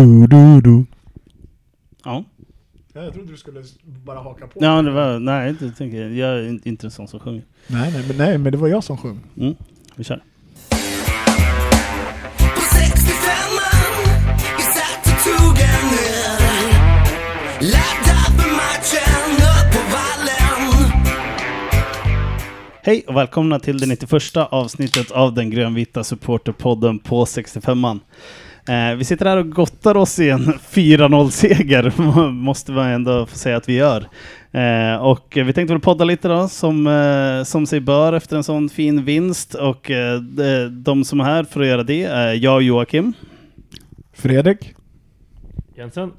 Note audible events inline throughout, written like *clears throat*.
Du, du, du. Ja. Ja, jag trodde du skulle bara haka på. Ja, det var... Nej, det tänker jag. Jag är inte- en sån som sjunger. Nej, nej, men, nej, men det var jag som sjöng. Mm, vi kör. På 65an vi satt och tog en öl Laddad för matchen upp på vallen Hej och välkomna till det 91 avsnittet av den grönvita supporterpodden på 65an. Eh, vi sitter här och gottar oss i en *laughs* 4-0-seger, *laughs* måste man ändå få säga att vi gör. Eh, och vi tänkte väl podda lite då, som, eh, som sig bör efter en sån fin vinst. Och eh, de, de som är här för att göra det är jag och Joakim. Fredrik? Jensen?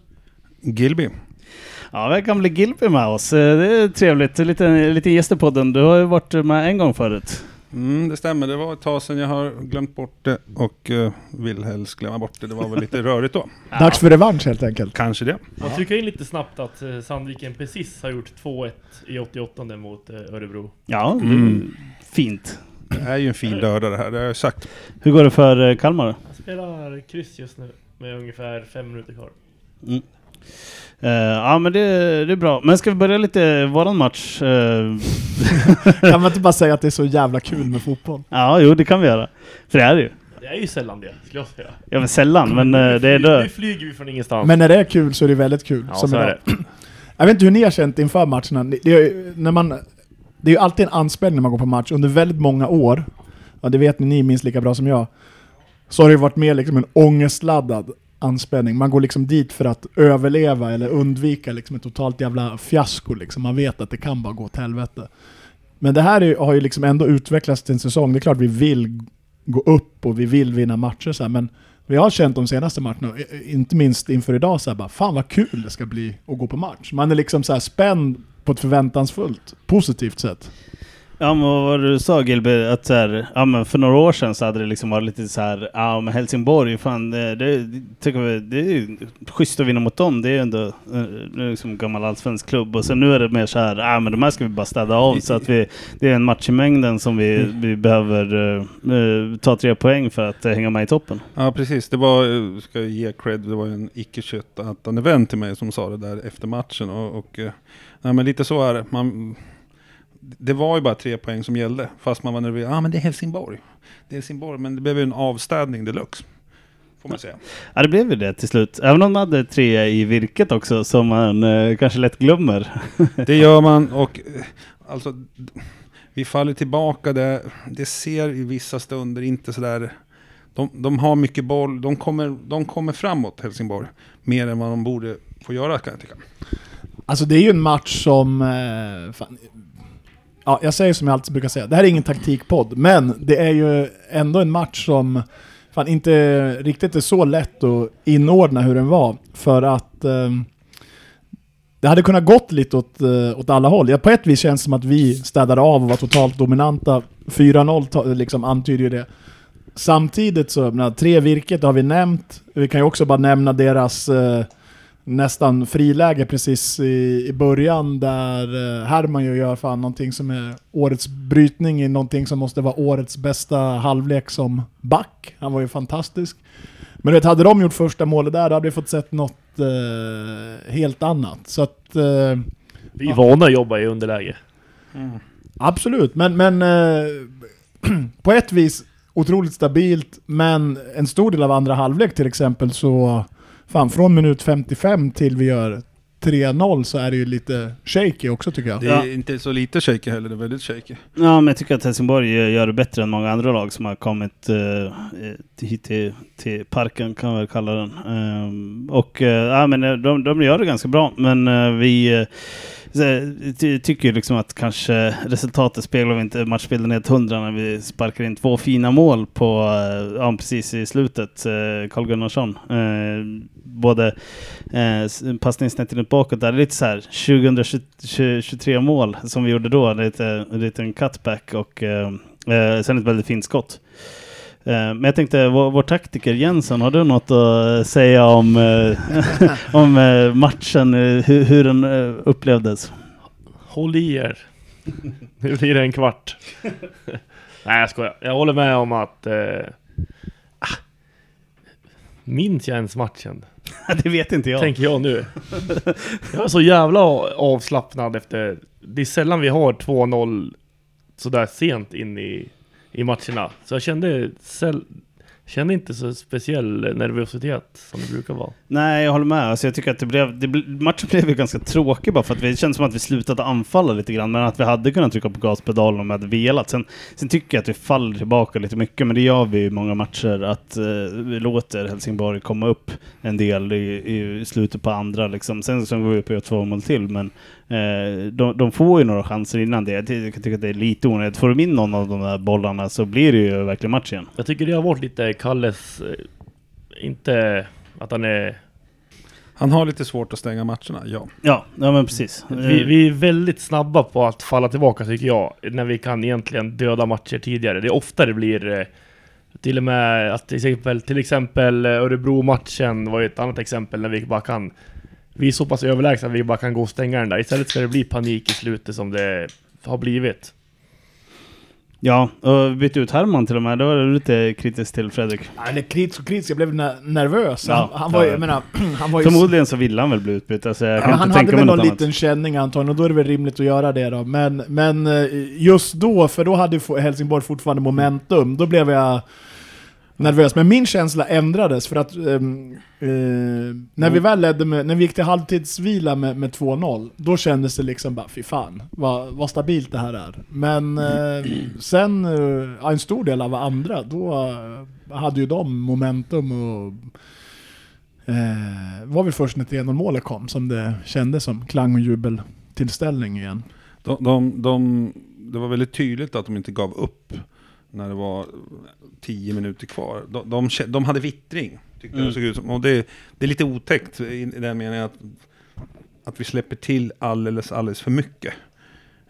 Gilby. Ja, vi har gamle Gilby med oss. Eh, Det är trevligt. Lite, lite gäst i podden. Du har ju varit med en gång förut. Mm, det stämmer, det var ett tag sedan jag har glömt bort det och uh, vill helst glömma bort det. Det var väl lite *laughs* rörigt då. Dags för revansch helt enkelt. Kanske det. Man trycker in lite snabbt att eh, Sandviken precis har gjort 2-1 i 88 mot eh, Örebro. Ja, det är Mm. fint. Det är ju en fin lördag det här, det har jag sagt. Hur går det för Kalmar? Han spelar kryss just nu med ungefär fem minuter kvar. Mm. Eh, ja men det, det är bra. Men ska vi börja lite våran match? Eh, *laughs* Kan man inte bara säga att det är så jävla kul med fotboll? ja, jo det kan vi göra. För det är det ju. Det är ju sällan det, skulle jag säga. Ja men sällan, men eh, det är Nu det. flyger vi från ingenstans. Men när det är kul så är det väldigt kul. ja, som så är. *clears throat* Jag vet inte hur ni har känt inför matcherna. Det är, ju- när man, det är ju alltid en anspänning när man går på match. Under väldigt många år, och det vet ni, ni minst lika bra som jag, så har det ju varit mer liksom en ångestladdad anspänning. Man går liksom dit för att överleva eller undvika liksom ett totalt jävla fiasko. Liksom. Man vet att det kan bara gå åt helvete. Men det här är, har ju liksom ändå utvecklats till en säsong. Det är klart vi vill gå upp och vi vill vinna matcher så här, men vi har känt de senaste matcherna, inte minst inför idag, så här, bara, fan vad kul det ska bli att gå på match. Man är liksom så här spänd på ett förväntansfullt, positivt sätt. Ja men vad var det du sa Gilby? Att så här, ja men för några år sedan så hade det liksom varit lite så här, ja men Helsingborg, fan det, det, tycker vi, det är ju schysst att vinna mot dem. Det är ju ändå eh, det är liksom en gammal allsvensk klubb. Och sen nu är det mer så här, ja men de här ska vi bara städa av. Så att vi, det är en match i mängden som vi, vi behöver eh, eh, ta tre poäng för att eh, hänga med i toppen. Ja precis, det var, eh, ska jag ge cred, det var en icke köttätande vän till mig som sa det där efter matchen. Och, och eh, nej, men lite så är det. Man, det var ju bara tre poäng som gällde, fast man var nervös. Ja ah, men det är Helsingborg. Det är Helsingborg, men det blev ju en avstädning deluxe. Får man säga. Ja det blev ju det till slut. Även om de hade tre i virket också som man eh, kanske lätt glömmer. *laughs* Det gör man och eh, alltså vi faller tillbaka där. Det ser i vissa stunder inte sådär. De, de har mycket boll, de kommer, de kommer framåt Helsingborg. Mer än vad de borde få göra kan jag tycka. Alltså det är ju en match som... Eh, fan, ja, jag säger som jag alltid brukar säga, det här är ingen taktikpodd, men det är ju ändå en match som fan inte riktigt är så lätt att inordna hur den var. För att eh, det hade kunnat gått lite åt, eh, åt alla håll. Ja, på ett vis känns det som att vi städade av och var totalt dominanta. 4-0 liksom antyder ju det. Samtidigt så, menar, tre virket har vi nämnt. Vi kan ju också bara nämna deras eh, nästan friläge precis i, i början där eh, Herman ju gör fan någonting som är årets brytning i någonting som måste vara årets bästa halvlek som back. Han var ju fantastisk. Men du vet, hade de gjort första målet där, då hade vi fått sett något eh, helt annat. Så att... Eh, Vi är vana att jobba i underläge. Absolut, men, men eh, *clears throat* på ett vis otroligt stabilt, men en stor del av andra halvlek till exempel så, fan från minut 55 till vi gör 3-0 så är det ju lite shaky också tycker jag. Det är inte så lite shaky heller, det är väldigt shaky. Ja, men jag tycker att Helsingborg gör det bättre än många andra lag som har kommit eh, till- hit till, till parken, kan man väl kalla den. Ehm, och eh, ja, men eh, de, de gör det ganska bra, men eh, vi eh, tycker ju liksom att kanske resultatet speglar vi inte matchbilden helt hundra när vi sparkar in två fina mål på, eh, ja, precis i slutet, eh, Carl Gunnarsson. Eh, både eh, s- passningssnett in bakåt där, lite så här 2023 mål som vi gjorde då, lite, en liten cutback och sen ett väldigt fint skott. Eh, Men jag tänkte, vår, vår taktiker Jensen, har du något att säga om, eh, *laughs* om eh, matchen, eh, hur, hur den eh, upplevdes? Håll i er. Nu blir det en kvart. *laughs* Nej jag skojar. Jag håller med om att... Eh, ah, Minns jag ens matchen? *laughs* det vet inte jag. Tänker jag nu. Jag är så jävla avslappnad efter... Det är sällan vi har 2-0 sådär sent in i, i matcherna. Så jag kände, kände inte så speciell nervositet som det brukar vara. Nej, jag håller med. Alltså, jag tycker att det blev, det, matchen blev ju ganska tråkig bara för att vi, det känns som att vi slutade anfalla lite grann, men att vi hade kunnat trycka på gaspedalen om vi hade velat. Sen, sen tycker jag att vi faller tillbaka lite mycket, men det gör vi i många matcher, att eh, vi låter Helsingborg komma upp en del i, i slutet på andra. Liksom. Sen så går vi upp och gör två mål till, men de, de får ju några chanser innan det. Jag ty- jag tycker att det är lite onödigt. Får de in någon av de där bollarna så blir det ju verkligen match igen. Jag tycker det har varit lite Kalles... eh, Inte att han är... Han har lite svårt att stänga matcherna, ja. Ja, ja men precis. Vi, vi är väldigt snabba på att falla tillbaka tycker jag. När vi kan egentligen döda matcher tidigare. Det är ofta det blir... eh, Till och med att till exempel, till exempel eh, Örebro-matchen var ju ett annat exempel när vi bara kan... Vi är så pass överlägsna att vi bara kan gå och stänga den där. Istället ska det bli panik i slutet som det har blivit. Ja, och bytte ut Herman till och med. Det var du lite kritisk till Fredrik. Nej, eller kritisk och kritisk, jag blev ner- nervös. Han, Ja, han var ja. jag menar, *clears throat* han var. Förmodligen så ville han väl bli utbytt. Alltså, jag Ja, kan han inte hade tänka väl mig någon annat. liten känning antagligen, och då är det väl rimligt att göra det då. Men, men eh, just då, för då hade Helsingborg fortfarande momentum, då blev jag nervös. Men min känsla ändrades för att ehm, eh, när vi väl ledde med, när vi gick till halvtidsvila med, med 2-0, då kändes det liksom bara fy fan, vad, vad stabilt det här är. Men eh, sen, eh, en stor del av andra, då eh, hade ju de momentum och Eh, var väl först när 3-0 målet kom som det kändes som klang och jubeltillställning igen. De, de, de, det var väldigt tydligt att de inte gav upp när det var tio minuter kvar. De, de, de hade vittring, tyckte Mm. det såg ut som. Och det, det är lite otäckt i, i den meningen att, att vi släpper till alldeles, alldeles för mycket.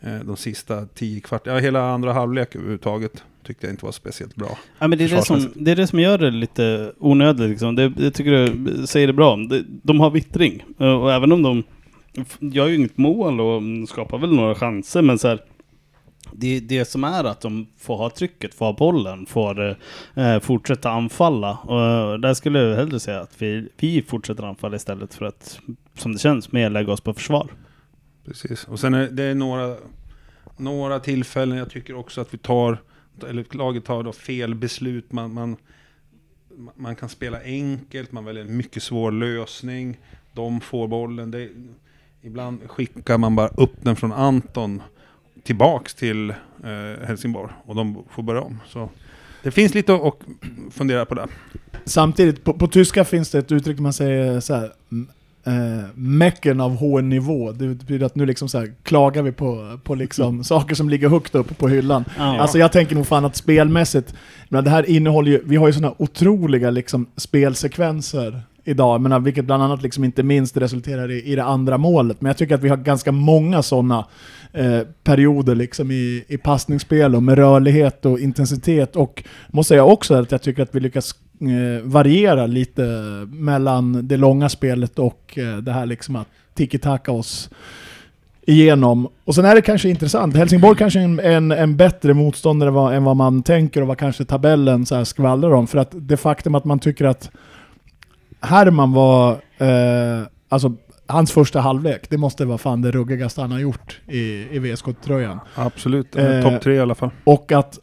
Eh, de sista tio kvart, ja hela andra halvlek överhuvudtaget tyckte jag inte var speciellt bra. Ja, men det, är det, som, det är det som gör det lite onödigt. Liksom. Det, jag tycker du säger det bra. De, de har vittring. Eh, Och även om de gör ju inget mål och skapar väl några chanser, men så här, det, det som är att de får ha trycket, får ha bollen, får eh, fortsätta anfalla. Och eh, där skulle jag hellre säga att vi, vi fortsätter anfalla istället för att, som det känns, mer lägga oss på försvar. Precis. Och sen är det är några, några tillfällen jag tycker också att vi tar, eller laget tar då fel beslut. Man, man, man kan spela enkelt, man väljer en mycket svår lösning. De får bollen. Det, ibland skickar man bara upp den från Anton tillbaks till eh, Helsingborg och de får börja om. Så det finns lite att fundera på där. Samtidigt, på, på tyska finns det ett uttryck man säger så här. Eh, mecken av H-nivå. Det betyder att nu liksom så här, klagar vi på, på liksom *laughs* saker som ligger högt upp på hyllan. Ja. Alltså jag tänker nog fan att spelmässigt, men det här innehåller ju, vi har ju sådana otroliga liksom spelsekvenser idag, jag menar, eh, vilket bland annat liksom inte minst resulterar i, i det andra målet. Men jag tycker att vi har ganska många sådana eh, perioder liksom i, i passningsspel och med rörlighet och intensitet. Och måste säga också att jag tycker att vi lyckas eh, variera lite mellan det långa spelet och eh, det här liksom att tiki-taka oss igenom. Och sen är det kanske intressant, Helsingborg kanske är en, en, en bättre motståndare vad, än vad man tänker och vad kanske tabellen så här skvallrar om. För att det faktum att man tycker att Herman var, eh, alltså hans första halvlek, det måste vara fan det ruggigaste han har gjort i, i VSK-tröjan. Absolut, Eh, topp tre i alla fall. Och att,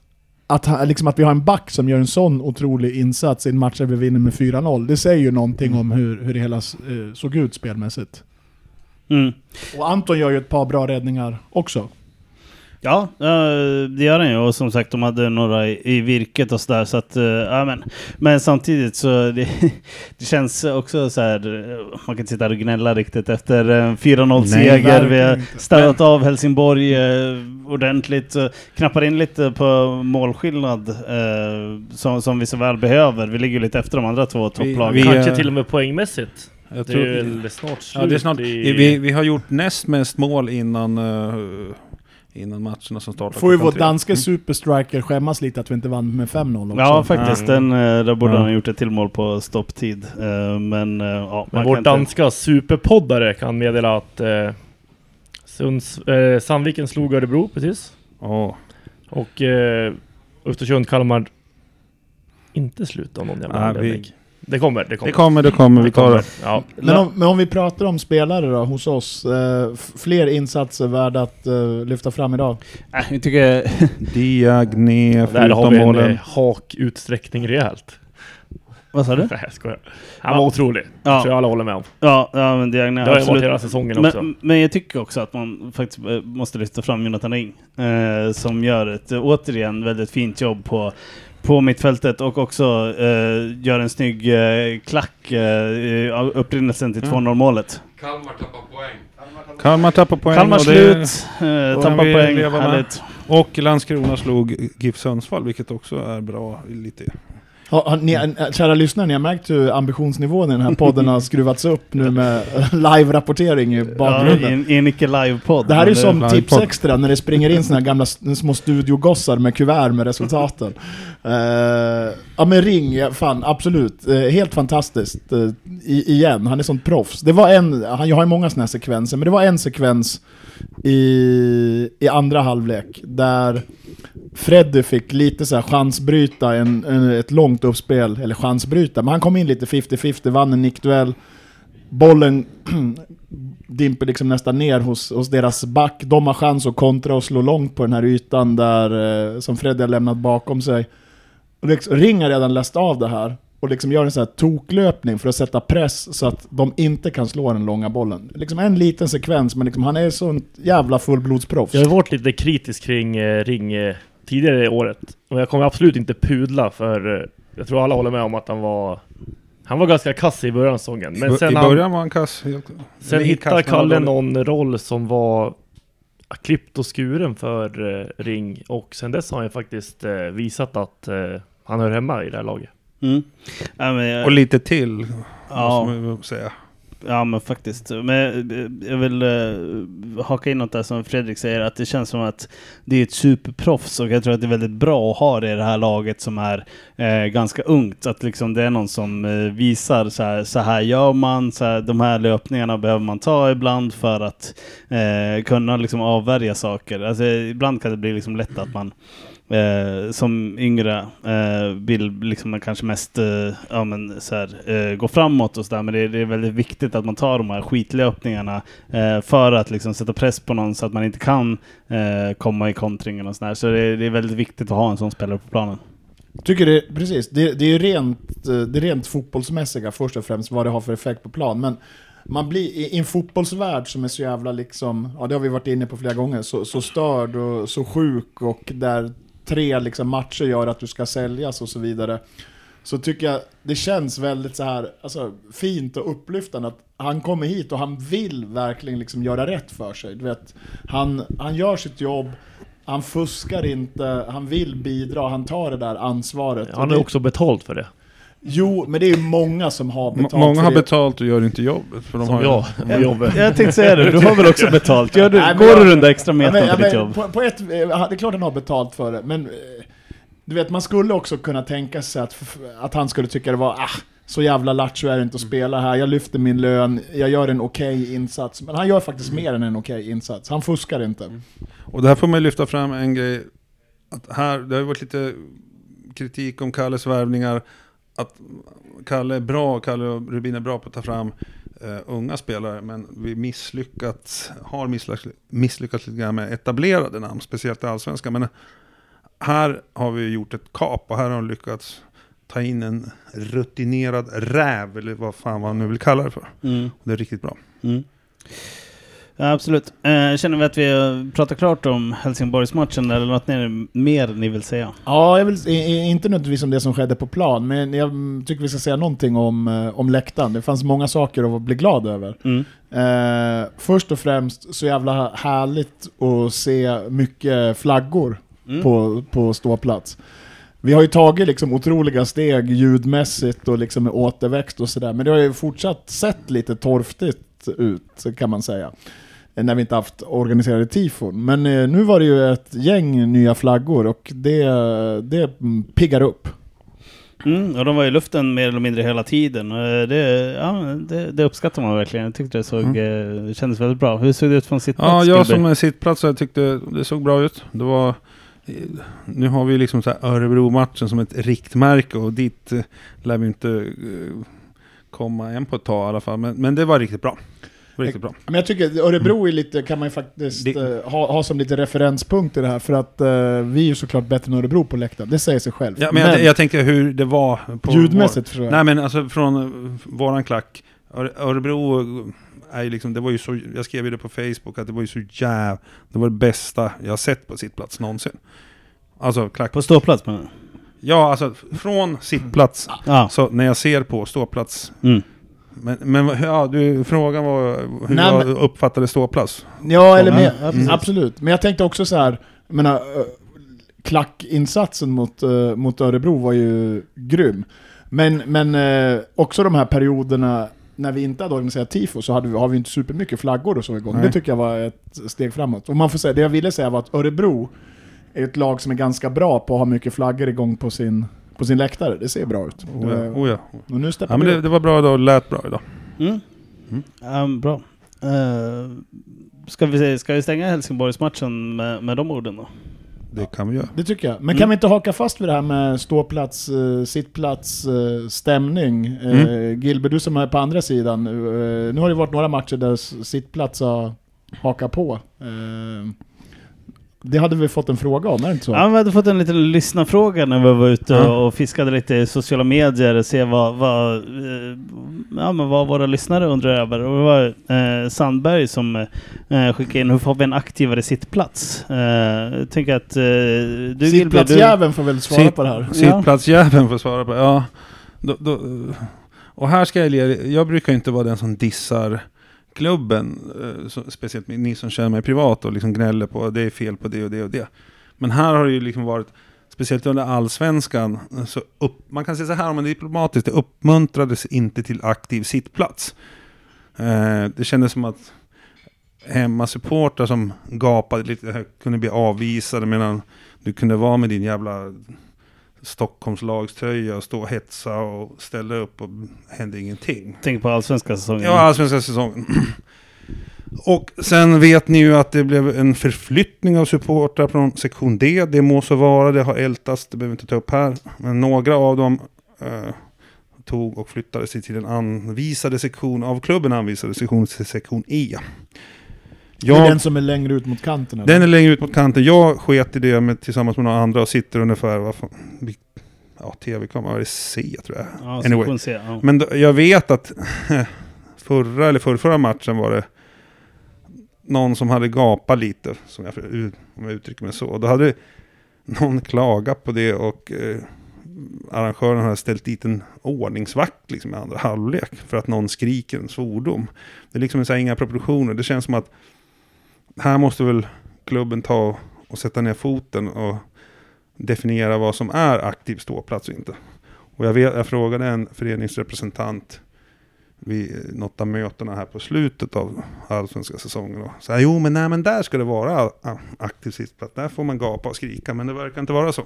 att, liksom att vi har en back som gör en sån otrolig insats i en match där vi vinner med 4-0, det säger ju någonting om hur, hur det hela eh, såg ut spelmässigt. Mm. Och Anton gör ju ett par bra räddningar också. Ja, eh, det gör han ju. Och som sagt, de hade några i, virket och sådär. Så att, eh, ja, men, men samtidigt så *laughs* det, det känns också så här. eh, Man kan inte sitta och gnälla riktigt efter en 4-0 seger. Vi har städat av Helsingborg ordentligt. Knappar in lite på målskillnad som, som vi så väl behöver. Vi ligger lite efter de andra två topplagen. vi- Kanske till och med poängmässigt. Jag Det tror, är väl snart slut Ja, det är snart, i... vi, vi har gjort näst mest mål innan, eh, innan matcherna som startar. Får ju vår danske superstriker skämmas lite att vi inte vann med 5-0 också. Ja, faktiskt. Den, eh, där borde Ja. han ha gjort ett till mål på stopptid. Eh, Men, eh, ja, Men vår kan inte- danska superpoddare kan meddela att eh, Sunds, eh, Sandviken slog Örebro precis. Ja, Och eh, Östersund, Kalmar inte slut av någon jävla vi- anledning. Det kommer, det kommer. Det kommer, det kommer, vi tar det. Ja. Men om, men om vi pratar om spelare då, hos oss. Eh, fler insatser värda att eh, lyfta fram idag? Äh, jag tycker... *laughs* Diagne, Där har vi en målen. eh, hakutsträckning rejält. Vad sa du? *laughs* Nej, jag skojar. Han var otrolig. Ja. tror jag alla håller med om. Ja, ja men Diagne, Det har ju varit absolut. hela säsongen också. Men, men jag tycker också att man faktiskt eh, måste lyfta fram Jonathan Ring. Eh, som gör ett, återigen, väldigt fint jobb på, på mittfältet och också eh, gör en snygg eh, klack eh, upprinnelsen till 2-0 målet. Kalmar tappar poäng. Kalmar tappar poäng. Kalmar och det- slut, eh, och tappar poäng, härligt. Och Landskrona slog GIF Sundsvall, vilket också är bra. Lite. Har, har ni, eh, kära lyssnare, ni har märkt hur ambitionsnivån i den här podden har skruvats upp nu med *laughs* live-rapportering i Ja, bakgrunden. i en, icke live-podd. Det här är ju som Tips. Extra när det springer in såna här gamla små studiogossar med kuvert med resultaten. Uh, ja men Ring, fan absolut. Uh, helt fantastiskt. Uh, i, igen, han är sånt proffs. Det var en, han, jag har ju många såna här sekvenser, men det var en sekvens i, i andra halvlek där Freddy fick lite så här chansbryta en, en, ett långt uppspel, eller chansbryta, men han kom in lite 50-50, vann en nickduell. Bollen *clears throat* dimper liksom nästan ner hos, hos deras back. De har chans att kontra och slå långt på den här ytan där, som Freddy har lämnat bakom sig. Och liksom, Ring har redan läst av det här och liksom gör en sån här toklöpning för att sätta press så att de inte kan slå den långa bollen. Liksom en liten sekvens, men liksom han är sånt jävla fullblodsproffs. Jag har varit lite kritisk kring eh, Ring eh, tidigare i året. Och jag kommer absolut inte pudla för eh, jag tror alla håller med om att han var han var ganska kass i början av säsongen. Men sen, I han, början var han kass. Sen hittade han Kalle någon roll som var klippt och skuren för eh, Ring. Och sen dess har han faktiskt eh, visat att eh, han hör hemma i det här laget. Mm. Ja, men jag, Och lite till, ja, måste man säga ja, men faktiskt. Men eh, jag vill uh, haka in något där som Fredrik säger, att det känns som att det är ett superproffs och jag tror att det är väldigt bra att ha det i det här laget som är uh, ganska ungt. Att liksom det är någon som uh, visar så här, så här gör man, så här, de här löpningarna behöver man ta ibland för att kunna liksom avvärja saker. Alltså, ibland kan det bli liksom lätt att man eh, som yngre eh, vill liksom kanske mest eh, ja, men, så här, eh, gå framåt och sådär. Men det är, det är väldigt viktigt att man tar de här skitlöpningarna eh, för att liksom sätta press på någon så att man inte kan eh, komma i kontringen och sådär. Så det är, det är väldigt viktigt att ha en sån spelare på planen. Tycker det, precis. Det, det är ju rent, eh, det är rent fotbollsmässiga först och främst, vad det har för effekt på plan. Men man blir i i en fotbollsvärld som är så jävla liksom, ja det har vi varit inne på flera gånger, så, så störd och så sjuk och där tre liksom matcher gör att du ska säljas och så vidare. Så tycker jag det känns väldigt så här, alltså, fint och upplyftande att han kommer hit och han vill verkligen liksom göra rätt för sig. Du vet, han, han gör sitt jobb, han fuskar inte, han vill bidra, han tar det där ansvaret. Han har också betalt för det. Jo, men det är ju många som har M- betalt Många för har betalt och gör inte jobbet. För de Som har jag på jobbet. Jag tänkte säga det, du har väl också betalt? Gör du, Nej, går jag- du den där extra metern ja, på ditt jobb? på, på ett, eh, det är klart han har betalt för det, men eh, du vet, man skulle också kunna tänka sig att, att han skulle tycka det var ah, så jävla lattjo är det inte att spela här, jag lyfter min lön, jag gör en okej insats. Men han gör faktiskt mer än en okej insats, han fuskar inte. Och där får man ju lyfta fram en grej. Att här, det har ju varit lite kritik om Kalles värvningar. Att Kalle är bra, Kalle och Rubin är bra på att ta fram eh, unga spelare. Men vi misslyckats, har misslyckats, misslyckats lite grann med etablerade namn, speciellt i Allsvenskan. Men här har vi gjort ett kap och här har de lyckats ta in en rutinerad räv, eller vad fan man nu vill kalla det för. Mm. Det är riktigt bra. Mm. Ja, absolut. Eh, känner vi att vi har pratat klart om Helsingborgsmatchen eller något mer ni vill säga? Ja, jag vill, inte nödvändigtvis om det som skedde på plan, men jag tycker vi ska säga någonting om, eh, om läktaren. Det fanns många saker att bli glad över. Mm. Eh, först och främst så jävla härligt att se mycket flaggor Mm. på, på ståplats. Vi har ju tagit liksom otroliga steg ljudmässigt och liksom med återväxt och sådär, men det har ju fortsatt sett lite torftigt ut kan man säga. Eh, När vi inte haft organiserade tifon. Men eh, nu var det ju ett gäng nya flaggor och det, det mm, piggar upp. Mm, och de var i luften mer eller mindre hela tiden. Eh, Det, ja, det, det uppskattar man verkligen. Jag tyckte det såg, det kändes väldigt bra. Hur såg det ut från sitt Ja, jag som är sittplats jag tyckte det såg bra ut. Det var nu har vi liksom så här Örebro-matchen som ett riktmärke och dit lär vi inte komma än på ett tag i alla fall. Men, men det var riktigt bra. Var riktigt bra. Men jag tycker Örebro är lite, kan man ju faktiskt Det- eh, ha, ha som lite referenspunkt i det här, för att eh, vi är ju såklart bättre än Örebro på läktaren, det säger sig själv. Ja, men jag, jag tänker hur det var på ljudmässigt jag. Nej men alltså från eh, våran klack. Öre- Örebro är ju liksom, det var ju så, jag skrev ju det på Facebook att det var ju så jäv, det var det bästa jag har sett på sittplats någonsin. Alltså klack. På ståplats menar du? Ja alltså från sittplats, Ja. så när jag ser på ståplats. Mm. Men, men ja, du, frågan var hur Nej, jag men- uppfattade ståplats. Ja, eller mer, mm. absolut. Men jag tänkte också så här, jag menar, ö, klackinsatsen mot, eh, mot Örebro var ju grym. Men, men eh, också de här perioderna när vi inte hade organiserat tifo så hade vi, har vi inte supermycket flaggor och så igång. Nej. Det tycker jag var ett steg framåt. Och man får säga, det jag ville säga var att Örebro är ett lag som är ganska bra på att ha mycket flaggor igång på sin, på sin läktare. Det ser bra ut. Oh ja, Eh, oh ja. Och nu steppar ja men det, det var bra idag och lät bra idag. Mm. Mm. Ja, bra. Uh, ska, vi, ska vi stänga Helsingborgsmatchen med, med de orden då? Det kan vi göra. Det tycker jag. Men Mm. kan vi inte haka fast vid det här med ståplats, eh, sittplats, stämning? Mm. Gilbert, du som är på andra sidan. Nu har det varit några matcher där sittplats har hakat på. Det hade vi fått en fråga om, är det inte så? Ja, vi hade fått en liten lyssnarfråga när vi var ute Ja. och fiskade lite i sociala medier och se vad, vad, eh, ja, men vad våra lyssnare undrar över. Och det var eh, Sandberg som eh, skickade in hur får vi en aktivare sittplats? Eh, jag tänker att eh, du Sittplatsjäveln får väl svara Sitt- på det här. Sittplatsjäveln får svara på det. Ja. Då, då, och här ska jag jag brukar inte vara den som dissar klubben, eh, så, speciellt ni som känner mig privat och liksom gnäller på att det är fel på det och det och det. Men här har det ju liksom varit, speciellt under allsvenskan, eh, så upp, man kan säga så här om man är diplomatisk, det uppmuntrades inte till aktiv sittplats. Eh, det kändes som att hemmasupportrar som gapade lite högt kunde bli avvisade medan du kunde vara med din jävla Stockholmslagströja och stå och hetsa och ställa upp och hände ingenting. tänker på allsvenska säsongen. Ja, allsvenska säsongen. *clears throat* Och sen vet ni ju att det blev en förflyttning av supportrar från sektion D. Det må så vara, det har ältats, det behöver vi inte ta upp här. Men några av dem eh, tog och flyttade sig till den anvisade sektion, av klubben anvisade sektion till sektion E. Det är den som är längre ut mot kanten? eller? den är längre ut mot kanten. Jag sket i det med, tillsammans med några andra och sitter ungefär, vad fan, ja, tv-kamera, vad är det C tror jag. Ja, Anyway. C, ja. Men då, jag vet att *laughs* förra eller förrförra matchen var det någon som hade gapat lite, som jag, om jag uttrycker mig så. Då hade någon klagat på det och eh, arrangören hade ställt dit en ordningsvakt liksom, i andra halvlek för att någon skriker en svordom. Det är liksom så här, inga proportioner. Det känns som att här måste väl klubben ta och sätta ner foten och definiera vad som är aktiv ståplats och inte. Och jag, vet, jag frågade en föreningsrepresentant vid något av mötena här på slutet av allsvenska säsongen. Och sa, jo men nej men där ska det vara aktiv sittplats. Där får man gapa och skrika, men det verkar inte vara så.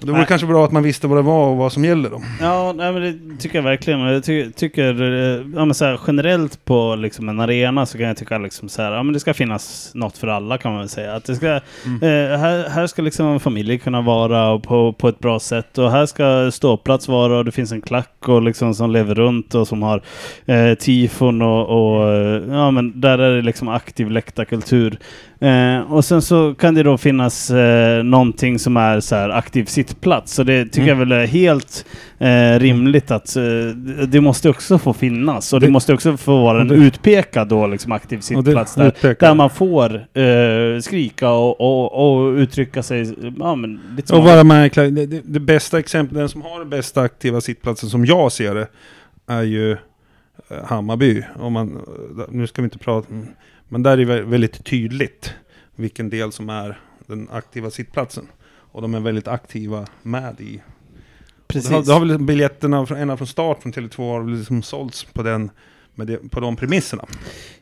Det vore Nej. kanske bra att man visste vad det var och vad som gäller då. Ja, nej, men det tycker jag verkligen. Jag ty tycker eh, ja, men så här, generellt på liksom, en arena så kan jag tycka liksom, så här, ja, men det ska finnas något för alla kan man väl säga. Att det ska, Mm. eh, här, här ska liksom en familj kunna vara på, på ett bra sätt och här ska ståplats vara och det finns en klack och liksom, som lever runt och som har eh, tifon och, och eh, ja, men där är det liksom aktiv läktarkultur. Eh, och sen så kan det då finnas eh, någonting som är så här aktiv sittplats. Så det tycker Mm. jag väl är helt eh, rimligt att eh, det- måste också få finnas. Och det, Det- måste också få vara en det- utpekad då liksom aktiv sittplats det där. Där man får eh, skrika och, och, och uttrycka sig ja, men lite Och vara märklig. Det, det, bästa exemplet, den som har den bästa aktiva sittplatsen som jag ser det, är ju eh, Hammarby. Om man, eh, nu ska vi inte prata, mm, men där är det vä- väldigt tydligt vilken del som är den aktiva sittplatsen. Och de är väldigt aktiva med i. Precis. Det har, det har väl biljetterna, från, ena från start från Tele2 har väl liksom sålts på, den, med det, på de premisserna.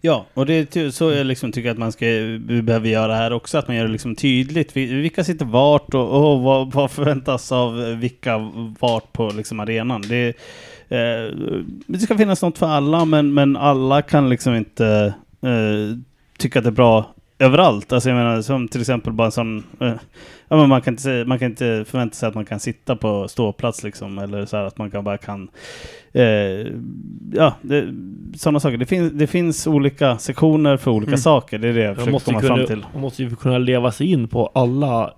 Ja, och det är så jag liksom tycker att man ska, vi behöver göra här också, att man gör det liksom tydligt. Vi- Vilka sitter vart och, och vad, vad förväntas av vilka vart på liksom arenan. Det, eh, det ska finnas något för alla, men, men alla kan liksom inte eh, tycka att det är bra överallt. Alltså jag menar som till exempel bara en sån... Eh, ja, men man, kan inte, man kan inte förvänta sig att man kan sitta på ståplats liksom. Eller så här att man kan bara kan... Eh, ja, det, sådana saker. Det, finns det finns olika sektioner för olika Mm. saker. Det är det jag Man försöker komma fram kunna, till. man måste ju kunna leva sig in på alla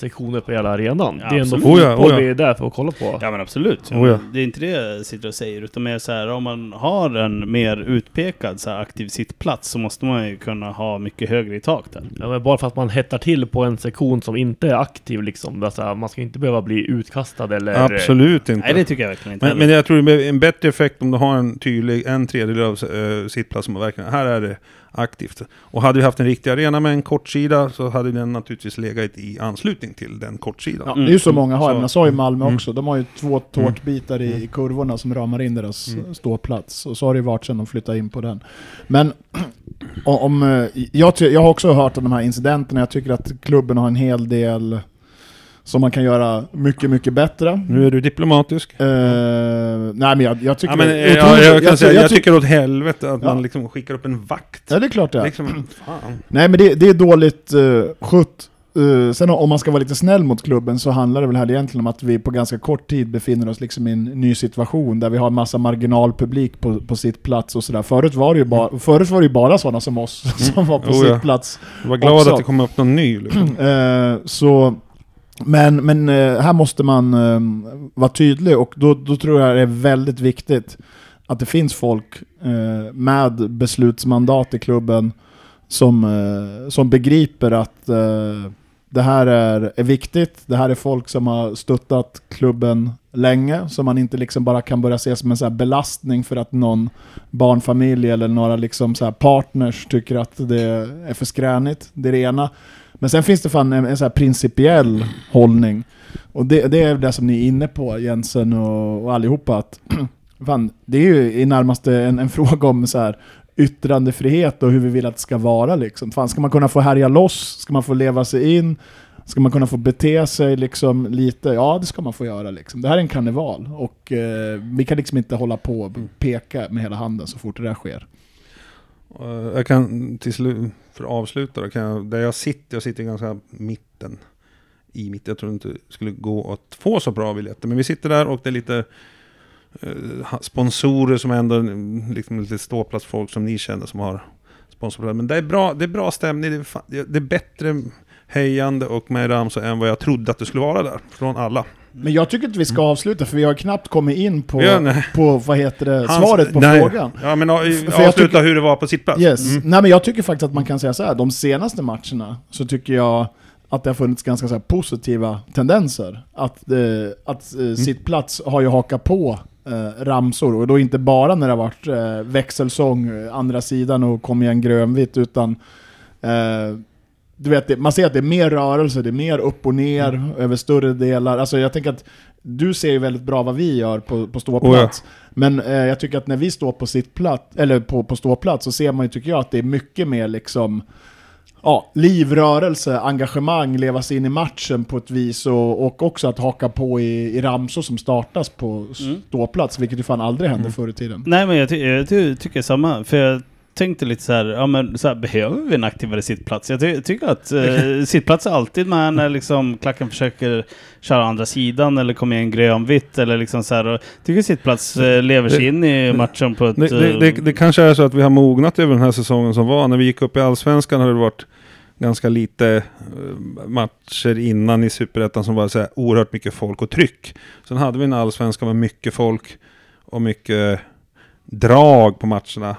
sektioner på hela arenan. Ja, det är ändå absolut. fotboll Oh ja, oh ja. vi är där för att kolla på. Ja men absolut. Oh ja. Det är inte det jag sitter och säger. Utan mer så här, om man har en mer utpekad så här, aktiv sittplats så måste man ju kunna ha mycket högre i tak där. Ja, men bara för att man hettar till på en sektion som inte är aktiv liksom. Alltså, man ska inte behöva bli utkastad eller... Absolut inte. Nej det tycker jag verkligen inte Men, men jag tror det blir en bättre effekt om du har en tydlig, en tredjedel av uh, sittplats som verkligen, här är det aktivt. Och hade vi haft en riktig arena med en kortsida så hade den naturligtvis legat i anslutning till den kortsidan. Ja, Mm. det är ju så många har, jag sa i Malmö Mm. också, de har ju två tårtbitar i, i kurvorna som ramar in deras Mm. ståplats. Och så har det ju varit sedan de flyttade in på den. Men *clears throat* om, eh, jag, jag har också hört om de här incidenterna, jag tycker att klubben har en hel del som man kan göra mycket, mycket bättre. Nu är du diplomatisk. Eh, nej men jag, jag tycker Ja, men, eh, är ja, otroligt- jag, kan säga, jag, ty- tycker åt helvete att Ja. man liksom skickar upp en vakt. Ja det är klart det. Liksom. *clears throat* Nej men det, det är dåligt uh, skött. Eh, sen om man ska vara lite snäll mot klubben så handlar det väl här egentligen om att vi på ganska kort tid befinner oss liksom i en ny situation där vi har massa marginalpublik på, på sitt plats och sådär. Förut var det ju bara, förut var det ju bara sådana som oss *laughs* som var på Oh, ja. sitt plats. Jag var glad Också. att det kom upp någon ny. Liksom. Eh, så, men men eh, här måste man eh, vara tydlig och då, då tror jag det är väldigt viktigt att det finns folk eh, med beslutsmandat i klubben som, som begriper att det här är, är viktigt. Det här är folk som har stöttat klubben länge, som man inte liksom bara kan börja se som en så här belastning för att någon barnfamilj eller några liksom så här partners tycker att det är för skränigt. Det är det ena. Men sen finns det fan en, en så här principiell hållning. Och det, det är det som ni är inne på, Jensen och, och allihopa. Att, *clears throat* fan, det är ju i närmaste en, en *laughs* fråga om så här yttrandefrihet och hur vi vill att det ska vara. Liksom. Fan, ska man kunna få härja loss? Ska man få leva sig in? Ska man kunna få bete sig liksom lite? Ja, det ska man få göra. Liksom. Det här är en karneval och eh, vi kan liksom inte hålla på och peka med hela handen så fort det där sker. Eh, jag kan till slut, för att avsluta då, kan jag, där jag sitter, jag sitter ganska mitten. I mitten, jag tror inte det skulle gå att få så bra biljetter. Men vi sitter där och det är lite eh, sponsorer som ändå, liksom lite ståplatsfolk som ni känner som har sponsrat. Men det är bra, det är bra stämning, det är, det är bättre hejande och med ramsor än vad jag trodde att det skulle vara där. Från alla. Men jag tycker inte vi ska avsluta för vi har knappt kommit in på, Ja, på vad heter det, Hans- svaret på nej. frågan. Ja men avsluta tycker- hur det var på sitt plats. Yes. Mm. Nej men jag tycker faktiskt att man kan säga så här. de senaste matcherna så tycker jag att det har funnits ganska så positiva tendenser. Att, eh, att Mm. eh, sitt plats har ju hakat på eh, ramsor, och då inte bara när det har varit eh, växelsång, eh, andra sidan och kom igen grönvitt, utan eh, du vet, man ser att det är mer rörelse, det är mer upp och ner Mm. över större delar. Alltså jag tänker att du ser ju väldigt bra vad vi gör på, på ståplats. Men eh, jag tycker att när vi står på sitt plats, eller på, på ståplats, så ser man ju, tycker jag, att det är mycket mer liksom Ja, livrörelse, engagemang, leva sig in i matchen på ett vis och, och också att haka på i, i ramsor som startas på ståplats, vilket ju fan aldrig hände förr i tiden. Nej men jag, ty jag ty tycker samma. För jag tänkte lite så här, ja men så här, behöver vi en aktivare sittplats? Jag ty tycker att eh, *laughs* sittplats är alltid med när liksom klacken försöker köra andra sidan eller kommer igen grönvitt eller liksom så här. Och tycker sittplats eh, lever sig Det- in i matchen på ett... Det, det, det, eh, det kanske är så att vi har mognat över den här säsongen som var. När vi gick upp i Allsvenskan har det varit ganska lite eh, matcher innan i Superettan som var så här oerhört mycket folk och tryck. Sen hade vi en Allsvenskan med mycket folk och mycket drag på matcherna.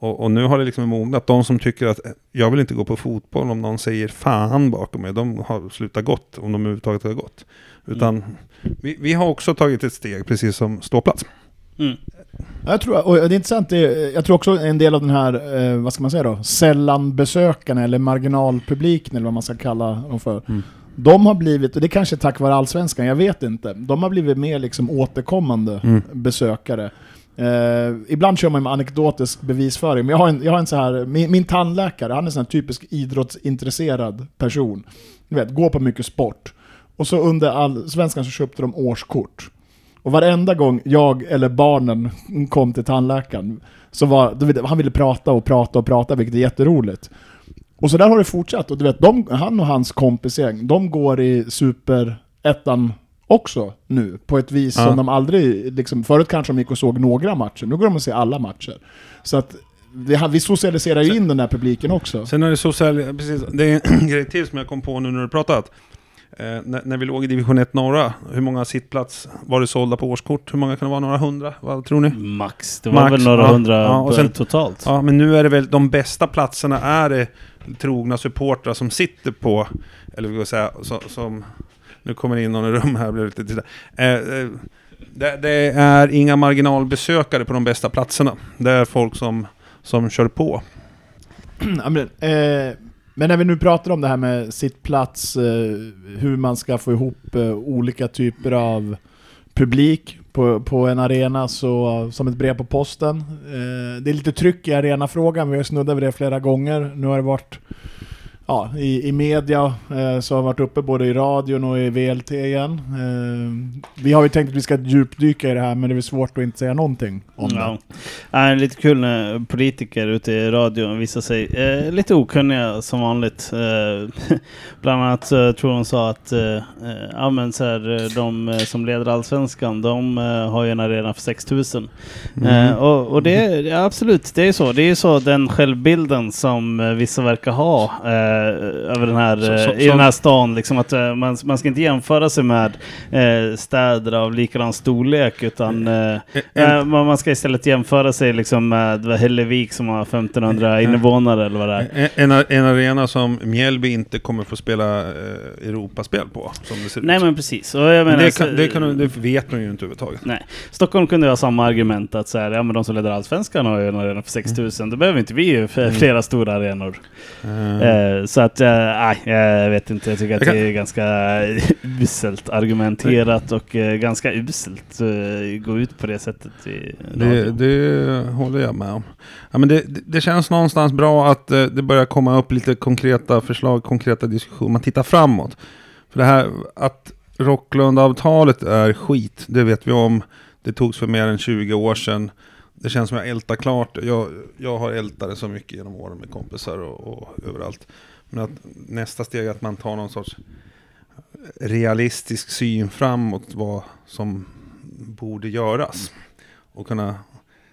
Och, och nu har det liksom mognat. De som tycker att jag vill inte gå på fotboll om någon säger fan bakom mig. De har slutat gott om de överhuvudtaget har gått. Utan vi, vi har också tagit ett steg precis som ståplats. mm. Jag tror, och det är intressant, är, jag tror också en del av den här, eh, vad ska man säga då, sällanbesökarna eller marginalpubliken eller vad man ska kalla dem för. Mm. De har blivit, och det är kanske tack vare Allsvenskan, jag vet inte. De har blivit mer liksom återkommande Mm. besökare. Eh, ibland kör man med anekdotisk bevisföring, men jag har en, jag har en så här, min, min tandläkare, han är en sån här typisk idrottsintresserad person. Du vet, går på mycket sport. Och så under Allsvenskan så köpte de årskort. Och varenda gång jag eller barnen kom till tandläkaren så var, du vet, han ville prata och prata och prata, vilket är jätteroligt. Och så där har det fortsatt. Och du vet, de, han och hans kompisgäng, de går i superettan också nu. På ett vis Ja. som de aldrig, liksom, förut kanske de gick och såg några matcher, nu går de och ser alla matcher. Så att vi, vi socialiserar ju in den här publiken också. Sen är det social... Precis, det är en *clears throat* grej till som jag kom på nu när du pratat. Eh, när, när vi låg i division 1 norra, hur många sittplats var det sålda på årskort? Hur många kan det vara? Några hundra? Vad tror ni? Max. Det var Max, väl några ja. hundra Ja, och sen- totalt. Ja, men nu är det väl de bästa platserna är det trogna supportrar som sitter på, eller vi säga, som, som... Nu kommer det in någon i rum här, blir lite titta. Eh, eh, det, det är inga marginalbesökare på de bästa platserna. Det är folk som, som kör på. *clears throat* Ja, men, eh, men när vi nu pratar om det här med sittplats, eh, hur man ska få ihop eh, olika typer av publik på, på en arena, så som ett brev på posten. Eh, det är lite tryck i arenafrågan, vi har snuddat vid det flera gånger. Nu har det varit ja, i, i media, eh, så har varit uppe både i radion och i VLT igen. Eh, vi har ju tänkt att vi ska djupdyka i det här, men det är svårt att inte säga någonting om det. Ja. Ja, lite kul när politiker ute i radion visar sig eh, lite okunniga som vanligt. Eh, *laughs* bland annat tror hon sa att eh, eh, ja, men så här, de som leder allsvenskan, de har ju en arena för 6000. Eh, och och det, ja, absolut, det är så. Det är så den självbilden som vissa verkar ha över den här, Så- eh, så- i den här stan. Liksom att, eh, man, man ska inte jämföra sig med eh, städer av likadan storlek utan eh, Eh, man man ska istället jämföra sig liksom med Hällevik som har 1500 invånare eller vad det är. En, en, en arena som Mjällby inte kommer få spela eh, Europaspel på, som det ser Nej ut. men precis. Och jag menar, det, kan, det, kan, det vet man ju inte överhuvudtaget. Nej. Stockholm kunde ha samma argument att så här, ja men de som leder Allsvenskan har ju en arena för 6000. Då behöver inte vi Mm. flera stora arenor. Eh, Eh, så att, eh, nej, jag vet inte. Jag tycker att det är ganska *laughs* uselt argumenterat och eh, ganska uselt uh, gå ut på det sättet i det, det håller jag med om. Ja, men det, det, känns någonstans bra att eh, det börjar komma upp lite konkreta förslag, konkreta diskussioner. Man tittar framåt. För det här att Rocklundavtalet är skit, det vet vi om. Det togs för mer än 20 år sedan. Det känns som jag ältar klart. Jag, jag har ältat det så mycket genom åren med kompisar och, och överallt. Men att nästa steg är att man tar någon sorts realistisk syn framåt vad som borde göras. Och kunna,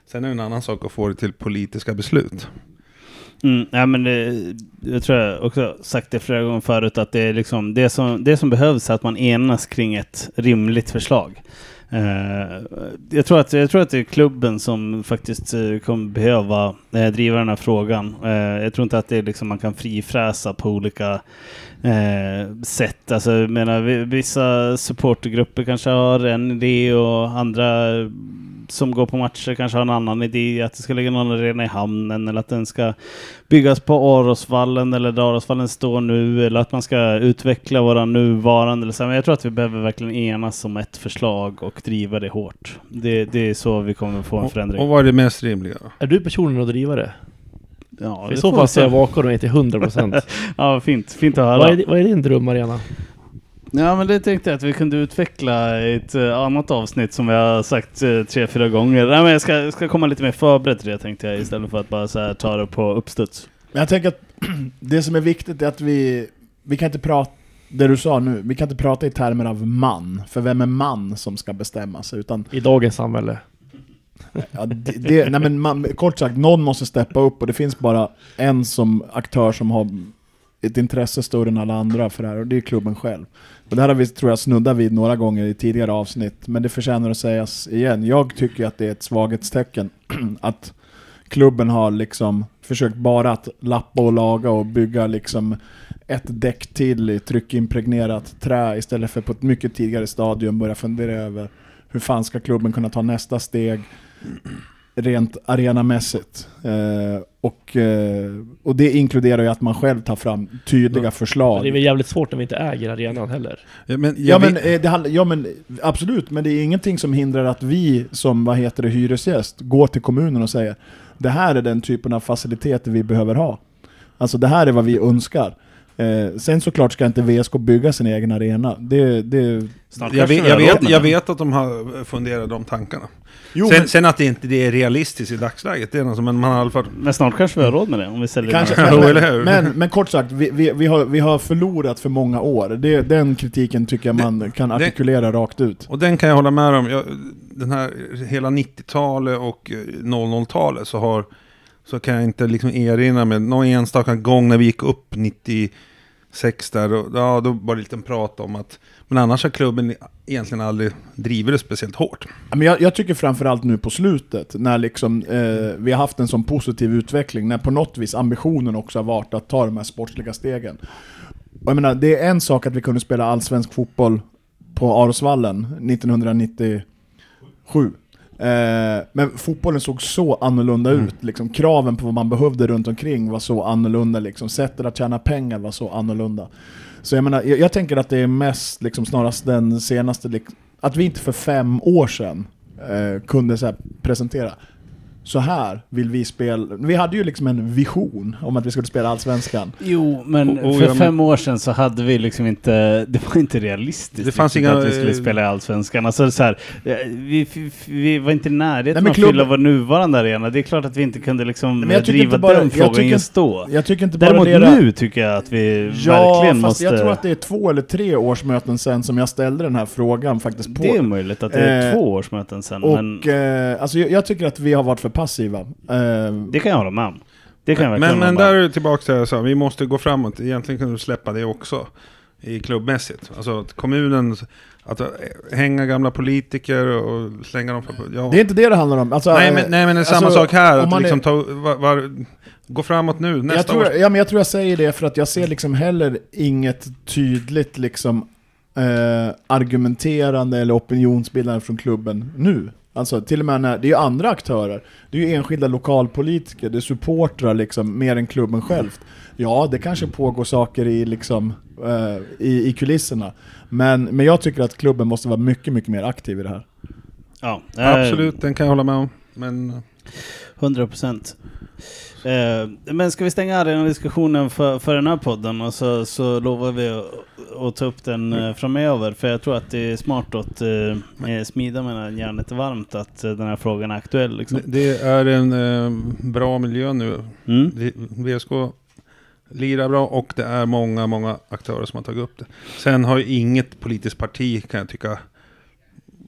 sen är det en annan sak att få det till politiska beslut. Mm, ja, men det, jag tror jag också sagt det flera gånger förut att det är liksom det som, det som behövs är att man enas kring ett rimligt förslag. Eh, jag, tror att, jag tror att det är klubben som faktiskt eh, kommer behöva eh, driva den här frågan. Eh, jag tror inte att det är liksom man kan frifräsa på olika eh, sätt. Alltså, jag menar, vissa supportergrupper kanske har en idé och andra som går på matcher kanske har en annan idé. Att det ska ligga någon arena i hamnen eller att den ska byggas på Arosvallen eller där Arosvallen står nu eller att man ska utveckla våra nuvarande. Eller så. Men jag tror att vi behöver verkligen enas om ett förslag och driva det hårt. Det, det är så vi kommer få en Och, förändring. och vad är det mest rimliga? Är du personen att driva det? ja, I det så fall se. säger jag bakom och inte 100%. *laughs* Ja, fint. Fint att höra. vad, är, vad är din drömarena? Ja, men det tänkte jag att vi kunde utveckla i ett eh, annat avsnitt som jag har sagt eh, tre, fyra gånger. Nej, men jag ska, ska komma lite mer förberedd till det tänkte jag istället för att bara så här, ta det på uppstuds. Men jag tänker att *clears throat* det som är viktigt är att vi, vi kan inte prata, det du sa nu, vi kan inte prata i termer av man, för vem är man som ska bestämma sig? Utan, I dagens samhälle? ja, det, det, nej men man, kort sagt, någon måste steppa upp och det finns bara en som aktör som har ett intresse större än alla andra för det här, och det är klubben själv. Och det här har vi, tror jag, snuddat vid några gånger i tidigare avsnitt, men det förtjänar att sägas igen. Jag tycker att det är ett svaghetstecken *clears throat* att klubben har liksom försökt bara att lappa och laga och bygga liksom ett däck till i tryckimpregnerat trä istället för på ett mycket tidigare stadium börja fundera över hur fan ska klubben kunna ta nästa steg rent arenamässigt. Eh, och, eh, och det inkluderar ju att man själv tar fram tydliga förslag. Det är väl jävligt svårt när vi inte äger arenan heller. Ja, men, Ja men, eh, det handlar, ja men absolut, men det är ingenting som hindrar att vi som vad heter det, hyresgäst går till kommunen och säger det här är den typen av faciliteter vi behöver ha. Alltså det här är vad vi önskar. Eh, sen såklart ska inte VSK bygga sin egen arena. Det, det, Jag kanske vet, jag, vet, jag det. vet att de har funderat de tankarna. jo, sen, men, sen att det inte det är realistiskt i dagsläget, det är något som, men man har i alla fall... Men snart kanske vi har råd med det om vi säljer kanske. *laughs* Jo, men, hur? men, men kort sagt, vi, vi, vi, har, vi har förlorat för många år. Det, den kritiken tycker jag man kan det- artikulera rakt ut. Och den kan jag hålla med om. Jag, den här hela 90-talet och eh, 00-talet så har så kan jag inte liksom erinra mig någon enstaka gång när vi gick upp 96 där, och, ja då var det lite prat om att men annars har klubben egentligen aldrig drivit det speciellt hårt. Men jag, jag tycker framförallt nu på slutet, när liksom, eh, vi har haft en sån positiv utveckling, när på något vis ambitionen också har varit att ta de här sportsliga stegen. Och jag menar, det är en sak att vi kunde spela allsvensk fotboll på Arosvallen 1997. Eh, men fotbollen såg så annorlunda ut, liksom, kraven på vad man behövde runt omkring var så annorlunda, liksom. sättet att tjäna pengar var så annorlunda. Så jag menar, jag, jag tänker att det är mest liksom, snarast den senaste, liksom, att vi inte för fem år sedan eh, kunde så här, presentera så här vill vi spela. Vi hade ju liksom en vision om att vi skulle spela Allsvenskan. Jo, men Och- och för men- fem år sedan så hade vi liksom inte, *laughs* det var inte realistiskt Det fanns inga, att vi skulle eh, spela Allsvenskan. Alltså så här, eh, vi, vi, var inte i närheten Nej, att fylla vår nuvarande arena. Det är klart att vi inte kunde liksom Men jag tycker driva inte bara- den jag frågan tycker just då. Jag tycker inte bara Däremot det nu tycker jag att vi Ja, verkligen fast måste... jag tror att det är två eller tre årsmöten sen som jag ställde den här frågan faktiskt på. Det är möjligt att det är Eh, två årsmöten sen, Och men eh, alltså jag, jag tycker att vi har varit för passiva. Eh, det kan jag hålla med om. Det kan jag Men, men där är det tillbaka till det jag sa, vi måste gå framåt. Egentligen kan du släppa det också i klubbmässigt. Alltså att kommunen, att hänga gamla politiker och slänga dem för... Ja. det är inte det det handlar om. Alltså, nej, men, nej men det är samma alltså, sak här, att liksom är- ta, var, var, gå framåt nu, nästa jag tror, år. ja, men jag tror jag säger det för att jag ser liksom heller inget tydligt liksom eh, argumenterande eller opinionsbildande från klubben nu. Alltså till och med när, det är ju andra aktörer. Det är ju enskilda lokalpolitiker, det är supportrar liksom, mer än klubben självt. Ja, det kanske pågår saker i, liksom, eh, i, i kulisserna. Men, men jag tycker att klubben måste vara mycket, mycket mer aktiv i det här. Ja, eh, Absolut, den kan jag hålla med om. Men 100 procent. Eh, men ska vi stänga den diskussionen för, för den här podden och så, så lovar vi att, att ta upp den eh, framöver. För jag tror att det är smart att eh, smida medan järnet är varmt att eh, den här frågan är aktuell. Liksom. det, det är en eh, bra miljö nu. Mm. Vi- VSK lirar bra och det är många, många aktörer som har tagit upp det. Sen har ju inget politiskt parti, kan jag tycka,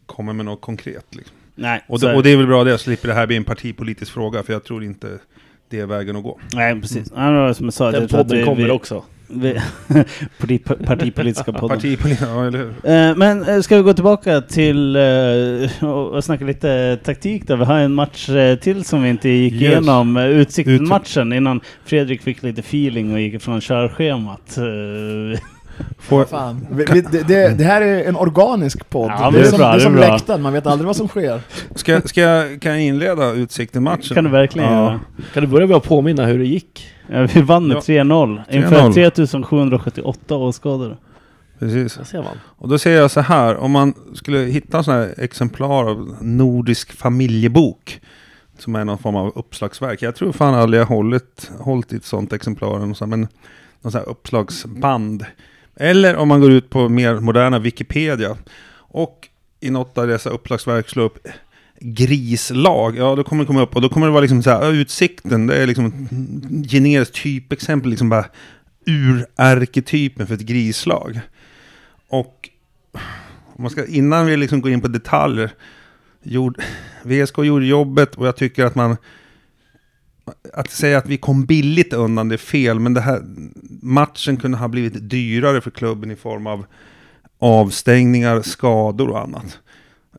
kommer med något konkret. Liksom. Nej, Och, det, är och det är väl bra det, så slipper det här bli en partipolitisk fråga, för jag tror inte det är vägen att gå. Nej, precis. Var som jag sa, Den podden vi- kommer vi- också. vi- *laughs* parti- Partipolitiska podden. Partipolitik, ja eller hur? Eh, Men eh, ska vi gå tillbaka till eh, och snacka lite taktik där? Vi har en match till som vi inte gick Yes. igenom. Ut- Utsikten-matchen innan Fredrik fick lite feeling och gick ifrån körschemat. *laughs* Får, Fan. Vi, vi, det, det, det här är en organisk podd. Ja, det är det är som, bra, det är det är som bra. läktaren, man vet aldrig vad som sker. ska, ska jag, kan jag inleda Utsikten-matchen? kan du verkligen Ja. göra. Kan du börja med att påminna hur det gick? Ja, vi vann med Ja. 3-0 inför 3-0. 3778 åskådare. Precis. Och då säger jag så här, om man skulle hitta sån här exemplar av Nordisk familjebok, som är någon form av uppslagsverk. Jag tror fan aldrig jag har hållit, hållit i ett sånt exemplar, men någon sån här uppslagsband. Eller om man går ut på mer moderna Wikipedia och i något av dessa uppslagsverk slår upp grislag, ja då kommer det komma upp och då kommer det vara liksom så här, utsikten, det är liksom ett generiskt typexempel, liksom bara urarketypen för ett grislag. Och om man ska, innan vi liksom går in på detaljer, gjord, VSK gjorde jobbet och jag tycker att man att säga att vi kom billigt undan det är fel, men det här, matchen kunde ha blivit dyrare för klubben i form av avstängningar, skador och annat.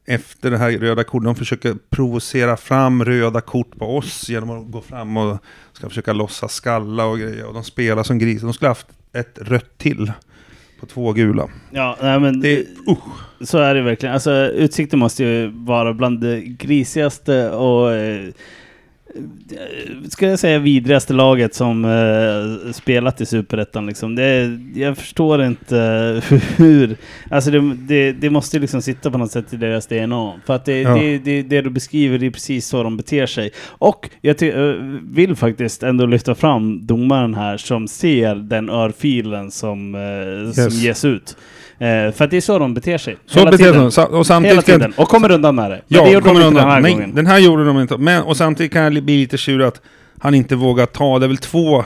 Efter det här röda kortet, de försöker provocera fram röda kort på oss genom att gå fram och ska försöka låtsas skalla och grejer. Och de spelar som grisar. De skulle haft ett rött till på två gula. Ja, nej, men Det, usch, så är det verkligen. Alltså, Utsikten måste ju vara bland det grisigaste och eh, ska jag säga vidrigaste laget som eh, spelat i Superettan liksom. Det, jag förstår inte *laughs* hur... Alltså det, det, det måste liksom sitta på något sätt i deras DNA. För att det, Ja. det, det, du beskriver, det är precis så de beter sig. Och jag eh, vill faktiskt ändå lyfta fram domaren här som ser den örfilen som, eh, som Yes. ges ut. Eh, för att det är så de beter sig. Så Hela beter tiden. de. Och Hela samtidigt kan, tiden. Och kommer undan med det. Men Ja, det gjorde de kommer inte den undan. här Nej, gången. den här gjorde de inte. Men, och samtidigt kan jag bli lite tjurig att han inte vågar ta, det är väl två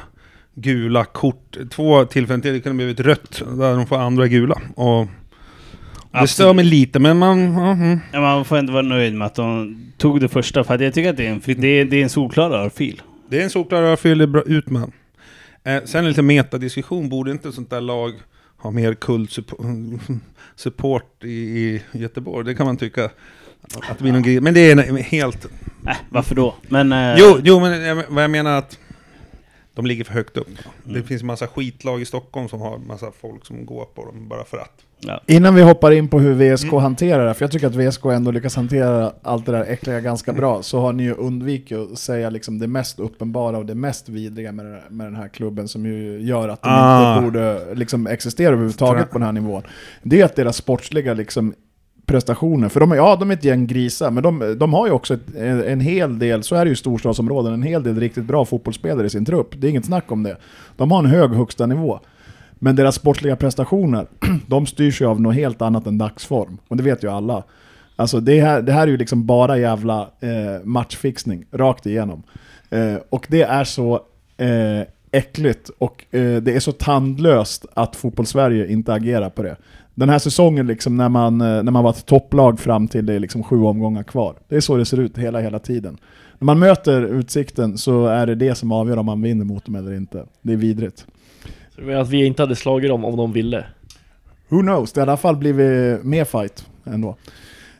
gula kort, två tillfällen till, det kunde blivit rött, där de får andra gula. Och det Absolut. stör mig lite, men man... Ja, mm. Ja, man får ändå vara nöjd med att de tog det första, för jag tycker att det är en, det är, det är en solklar örfil. Det är en solklar örfil, det är bra ut med. Eh, sen lite metadiskussion, borde inte ett sånt där lag ha mer kultsupport *laughs* i, i Göteborg? Det kan man tycka. Att det blir någon grej. Men det är helt... Nej, varför då? Men... eh, Jo, jo men jag, vad jag menar att de ligger för högt upp. Det Mm. finns en massa skitlag i Stockholm som har en massa folk som går på dem bara för att. Ja. Innan vi hoppar in på hur VSK Mm. hanterar det, för jag tycker att VSK ändå lyckas hantera allt det där äckliga ganska bra, så har ni ju undvikit att säga liksom det mest uppenbara och det mest vidriga med, den här- med den här klubben som ju gör att de Ah. inte borde liksom existera överhuvudtaget på den här nivån. Det är att deras sportsliga liksom prestationer, för de är, ja, de är ett gäng grisar, men de, de har ju också ett, en, en hel del, så är det ju i storstadsområden, en hel del riktigt bra fotbollsspelare i sin trupp. Det är inget snack om det. De har en hög högsta nivå. Men deras sportsliga prestationer, *clears throat* de styrs ju av något helt annat än dagsform. Och det vet ju alla. Alltså det här, det här är ju liksom bara jävla eh, matchfixning, rakt igenom. Eh, och det är så eh, äckligt och eh, det är så tandlöst att fotbollssverige inte agerar på det. Den här säsongen liksom när man, eh, när man var ett topplag fram till det är liksom sju omgångar kvar. Det är så det ser ut hela, hela tiden. När man möter Utsikten så är det det som avgör om man vinner mot dem eller inte. Det är vidrigt. Menar att vi inte hade slagit dem om de ville? Who knows? Det har i alla fall blivit mer fight ändå.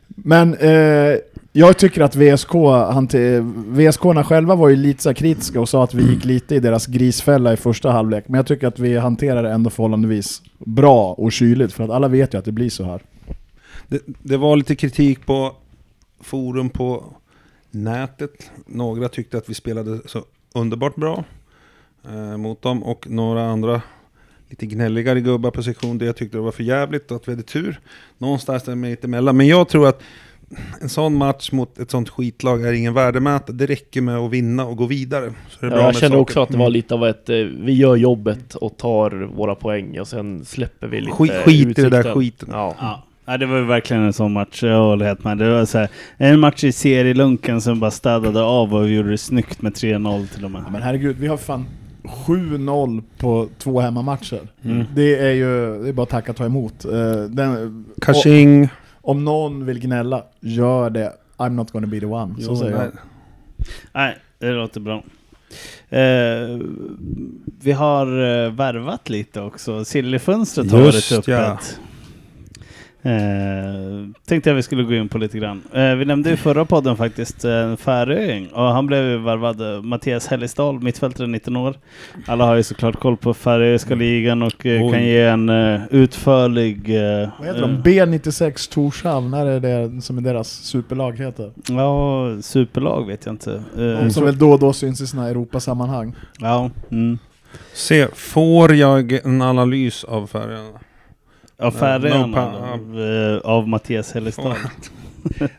Men eh, jag tycker att VSK, hante- VSK själva var ju lite så kritiska och sa att vi gick lite i deras grisfälla i första halvlek. Men jag tycker att vi hanterar det ändå förhållandevis bra och kyligt för att alla vet ju att det blir så här. Det, det var lite kritik på forum på nätet. Några tyckte att vi spelade så underbart bra eh, mot dem och några andra lite gnälligare gubbar på sektion där jag tyckte det var för jävligt och att vi hade tur. Någonstans där mitt emellan. Men jag tror att en sån match mot ett sånt skitlag är ingen värdemätare. Det räcker med att vinna och gå vidare. Så är det Ja, bra jag saker. också att det var Mm. lite av ett, eh, vi gör jobbet och tar våra poäng och sen släpper vi lite Skit, skit i det där skiten. Ja. Ja. ja, det var ju verkligen en sån match. Jag håller helt med. Det var så här, en match i serielunken som bara städade av och vi gjorde det snyggt med 3-0 till och med. Ja, men herregud, vi har fan 7-0 på två hemmamatcher. Mm. Det är ju det är bara att tacka och ta emot. Eh, den, Kaching. om någon vill gnälla, gör det. I'm not gonna be the one. Så Jo, säger nej. jag. Nej, det låter bra. Eh, vi har eh, värvat lite också. Sillifönstret har varit ja. Eh, tänkte jag vi skulle gå in på lite grann. Eh, vi nämnde i förra podden faktiskt eh, en Färöing och han blev ju värvad eh, Mattias Hellisdal, mittfältare 19 år. Alla har ju såklart koll på färöiska ligan och eh, kan ge en eh, utförlig... Eh, Vad heter de? eh, B96 Torshavn, är det som är deras superlag heter? Ja, superlag vet jag inte. Eh, De som väl då och då syns i såna här Europasammanhang. Ja, mm. Se, får jag en analys av färgerna? No, Färöarna, no av, eh, av Mattias Hellestad.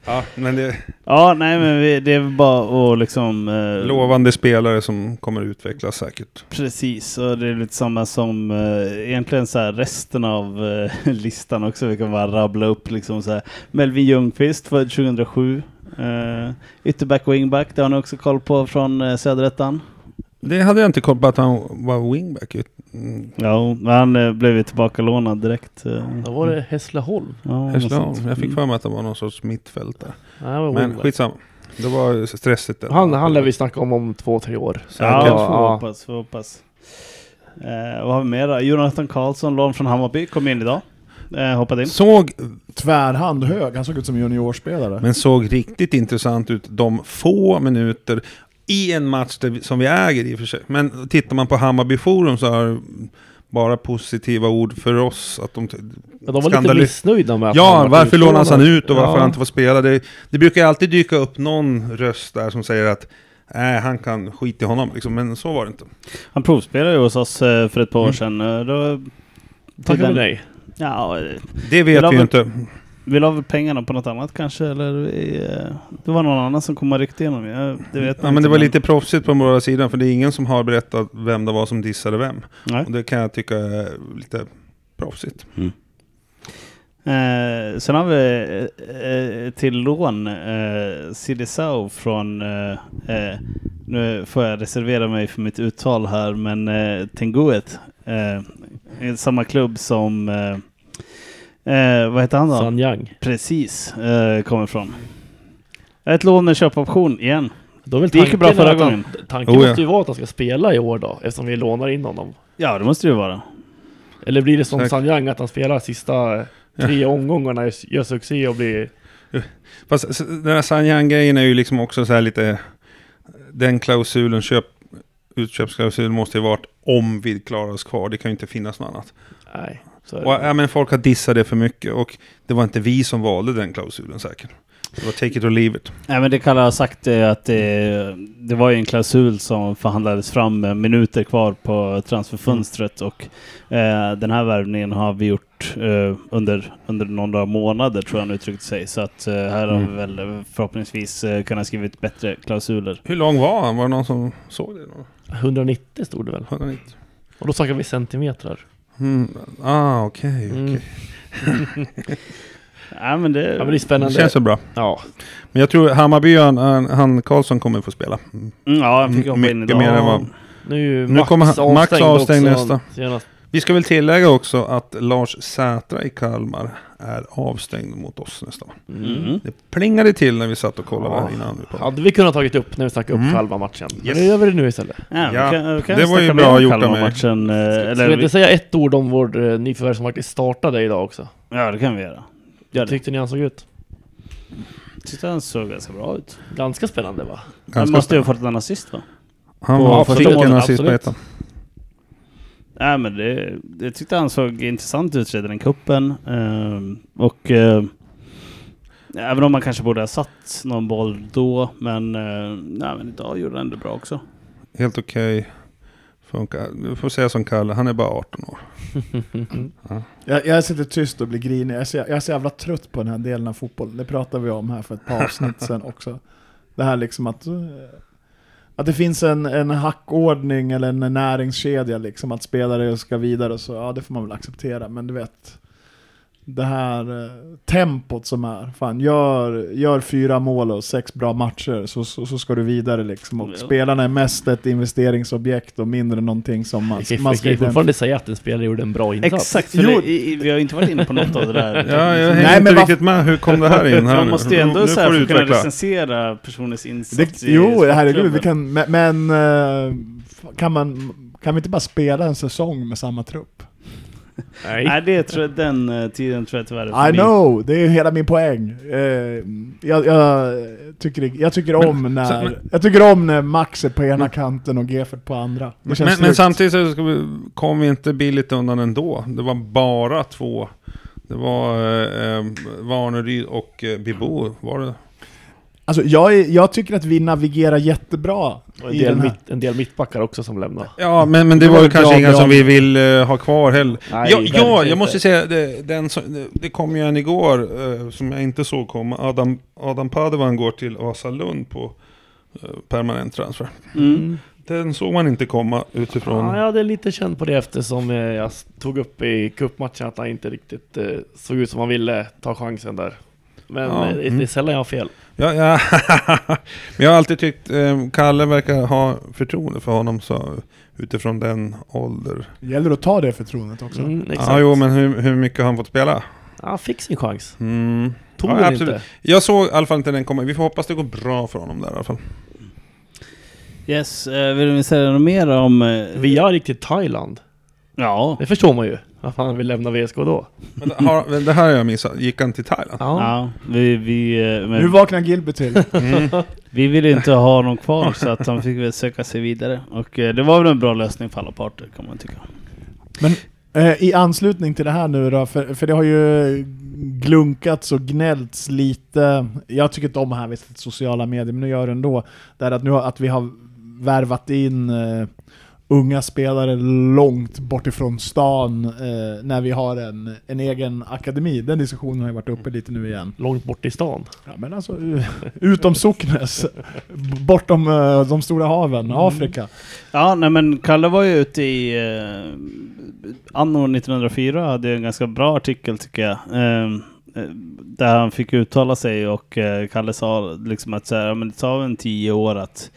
Ja, men det Ja, nej men vi, det är bara att liksom... Eh, lovande spelare som kommer utvecklas säkert. Precis, och det är lite samma som eh, egentligen så här resten av eh, *laughs* listan också. Vi kan bara rabbla upp liksom så här. Melvin Ljungqvist, född 2007. Eh, ytterback och wingback, det har ni också koll på från eh, Söderettan. Det hade jag inte koll på att han var wingback. Mm. Ja, men han eh, blev ju tillbaka lånad direkt. Eh, Då var det Hässleholm. ja, Hässleholm. Jag fick Mm. för mig att det var någon sorts mittfältare. Nej, det var Men skitsamma. Det var stressigt. där. Han, han lär vi snacka om om två, tre år. Säkert. Ja, Ja, får ja. hoppas, får hoppas. Eh, vad har vi mer då? Jonathan Karlsson, lån från Hammarby, kom in idag. Eh, hoppade in. Såg, Tvärhand hög, han såg ut som juniorspelare. men såg riktigt intressant ut de få minuter i en match där vi, som vi äger i och för sig. Men tittar man på Hammarby Forum så har bara positiva ord för oss. Att de, Ja, de var lite skandali- missnöjda med att Ja, varför lånas han ut och varför Ja. han inte får spela? Det, det brukar alltid dyka upp någon röst där som säger att nej han kan skit i honom liksom. Men så var det inte. Han provspelade ju hos oss eh, för ett par år Mm. sedan. Eh, Då, Tackar vi den- nej. ja, eh, Det vet vi ju inte. Vi la väl pengarna på något annat kanske, eller eh, det var någon annan som kom och ryckte igenom. Jag, det vet Ja, men inte, det var lite proffsigt på båda sidor för det är ingen som har berättat vem det var som dissade vem. Nej. Och det kan jag tycka är lite proffsigt. Eh, sen har vi eh, eh, till lån eh, Sidisau från, eh, eh, nu får jag reservera mig för mitt uttal här, men eh, Tenguet. Eh, i samma klubb som, eh, vad heter han då? San Yang. Precis, eh, kommer ifrån. Ett lån med köpoption igen. Då Det gick ju bra tanken förra gången. Tanken Oh, ja. måste ju vara att han ska spela i år då, eftersom vi lånar in honom. Ja, det måste det ju vara. Eller blir det som. San Yang att han spelar sista tre omgångarna, gör succé och blir... Fast den här Sanyan-grejen är ju liksom också så här lite... Den klausulen, köp, utköpsklausulen måste ju varit om vi klarar oss kvar. Det kan ju inte finnas något annat. Nej. Och, ja, men folk har dissat det för mycket och det var inte vi som valde den klausulen säkert. Det var take it or leave it. Nej men det Kalle har sagt är att det, det var ju en klausul som förhandlades fram med minuter kvar på transferfönstret och eh, den här värvningen har vi gjort eh, under, under några månader tror jag han uttryckte sig. Så att eh, här har vi Mm. väl förhoppningsvis eh, kunnat skrivit bättre klausuler. Hur lång var han? Var det någon som såg det? Då? 190 stod det väl? 190? Och då snackar vi centimeter. Mm. Ah, okej. okej. Mm. *laughs* Ja men det... Ja men det är Det spännande. känns så bra. Ja. Men jag tror Hammarby, han, han, Karlsson kommer få spela. Mm. Mm, ja, han fick hoppa in Mycket idag. mer än vad- Nu är ju Nu Max kommer han- Max avstängd avstängd också nästa. Senast. Vi ska väl tillägga också att Lars Sätra i Kalmar är avstängd mot oss nästa år. Mm. Det plingade till när vi satt och kollade Ja. innan. Vi. Hade vi kunnat tagit upp när vi snackade upp Mm. Kalmar-matchen. Men Yes. nu gör vi det nu istället. Ja, vi Ja, kan, vi kan det var ju bra gjort av mig. Eh, Ska vi inte säga ett ord om vår uh, nyförvärv som faktiskt startade idag också? Ja, det kan vi göra. Gör Hur det. tyckte ni han såg ut? Tyckte han såg ganska bra ut. Ganska spännande va? Han Ganska måste ju ha fått en assist va? Han på var fick en assist på ettan. Nej men det, det tyckte han såg intressant ut redan i kuppen Ehm, och eh, även om man kanske borde ha satt någon boll då, men, uh, nej, men idag gjorde han det bra också. Helt okej. Funkar. Du får säga som Kalle, han är bara 18 år. *laughs* Jag, jag sitter tyst och blir grinig. Jag är, så, jag är så jävla trött på den här delen av fotboll. Det pratade vi om här för ett par avsnitt *laughs* sedan också. Det här liksom att, eh, att det finns en, en hackordning eller en näringskedja liksom. Att spelare ska vidare och så, ja det får man väl acceptera. Men du vet, det här eh, tempot som är. Fan, gör, gör fyra mål och sex bra matcher så, så, så ska du vidare liksom. Och spelarna är mest ett investeringsobjekt och mindre någonting som man, kan, man ska... kan ju fortfarande säga att en spelare gjorde en bra insats. Exakt, för Jo. det, i, vi har inte varit inne på något av det där. *laughs* Ja, jag Nej, hänger men inte riktigt med. Hur kom det här in? Här Man nu? måste ju ändå Nu så här, att kunna utveckla. recensera personens insats Det, i jo, herregud, vi kan, men, men eh, kan, man, kan vi inte bara spela en säsong med samma trupp? Nej. Nej, det tror jag, den eh, tiden tror jag tyvärr är I know, det är hela min poäng. Eh, jag, jag, tycker, jag, tycker om när, men- jag tycker om när Max är på ena Men- kanten och Gefert på andra. Men, men samtidigt så kom vi inte billigt undan ändå. Det var bara två. Det var eh, eh, Varneryd och eh, Bibo. Var det? Alltså, jag, är, jag tycker att vi navigerar jättebra Och en, del mitt, en del mittbackar också som lämnar. Ja, men, men det, Det var var kanske bra inga som vi vill eh, ha kvar heller. Nej, ja, ja, inte. jag måste säga, det, den som, det, det kom ju en igår eh, som jag inte såg komma. Adam, Adam Padevan går till Vasalund på eh, permanent transfer. Mm. Den såg man inte komma utifrån. Ja, jag hade lite känt på det eftersom jag tog upp i cupmatchen att han inte riktigt såg ut som han ville ta chansen där. Men Ja, det mm. är sällan jag har fel. Ja, ja. *laughs* Men jag har alltid tyckt, eh, Kalle verkar ha förtroende för honom så, utifrån den ålder. Det gäller att ta det förtroendet också. Mm, exakt. Ja, jo, men hur, hur mycket har han fått spela? Ja, han fick sin chans. Mm. Tog Ja, den absolut. inte. Jag såg i alla fall inte den komma. Vi får hoppas det går bra för honom där i alla fall. Yes, eh, vill ni säga något mer om... eh, Via gick till Thailand. Ja. Det förstår man ju. Varför han vill lämna VSK då? Men det, har, men det här har jag missat. Gick han till Thailand? Ja. Ja, vi, vi, eh, men Nu vaknar Gilbert till. *laughs* Mm. vi ville inte ha honom kvar så att han fick väl söka sig vidare. Och eh, det var väl en bra lösning för alla parter kan man tycka. Eh, I anslutning till det här nu då, för, för det har ju glunkats och gnällts lite. Jag tycker inte om att hänvisa till sociala medier, men nu gör det ändå. Det är att, nu har, att vi har värvat in eh, unga spelare långt bort ifrån stan eh, när vi har en, en egen akademi. Den diskussionen har ju varit uppe lite nu igen. Långt bort i stan. Ja, men alltså utom Socknes, bortom eh, de stora haven, Afrika. Ja, nej men Kalle var ju ute i eh, anno 1904 hade ju en ganska bra artikel tycker jag. Eh, eh, där han fick uttala sig och eh, Kalle sa liksom att så här, men det tar en tio år att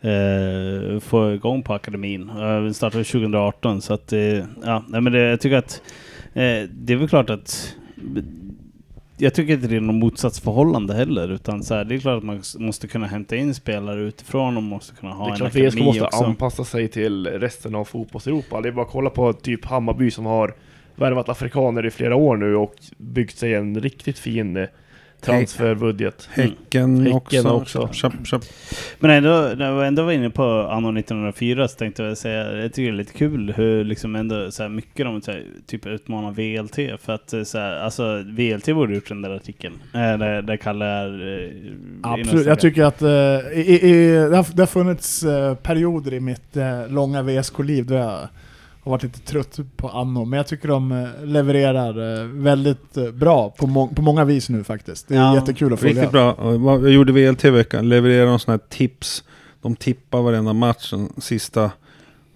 eh, få igång på akademin. Vi startade 2018 så att eh, ja, nej, men det, jag tycker att eh, det är väl klart att jag tycker inte det är något motsatsförhållande heller utan så här, det är klart att man måste kunna hämta in spelare utifrån och måste kunna ha det är en klart akademi VSK måste också. anpassa sig till resten av fotbolls-Europa. Det är bara att kolla på typ Hammarby som har värvat afrikaner i flera år nu och byggt sig en riktigt fin transferbudget. Häcken, Häcken också. också. Köp, köp. Men ändå, när jag ändå var inne på anno 1904 så tänkte jag säga, jag tycker det är lite kul hur liksom ändå så här mycket de så här, typ utmanar VLT. För att eh, så här, alltså VLT borde gjort den där artikeln. Eh, där, där Kalle är... eh, Absolut, jag tycker att eh, i, i, det, har, det har funnits perioder i mitt långa VSK-liv då jag har varit lite trött på Anno, men jag tycker de eh, levererar eh, väldigt eh, bra på, må på många vis nu faktiskt. Det är Ja, jättekul att följa. Riktigt bra. Vad- gjorde VLT i veckan. Levererade de sådana här tips. De tippar varenda match de sista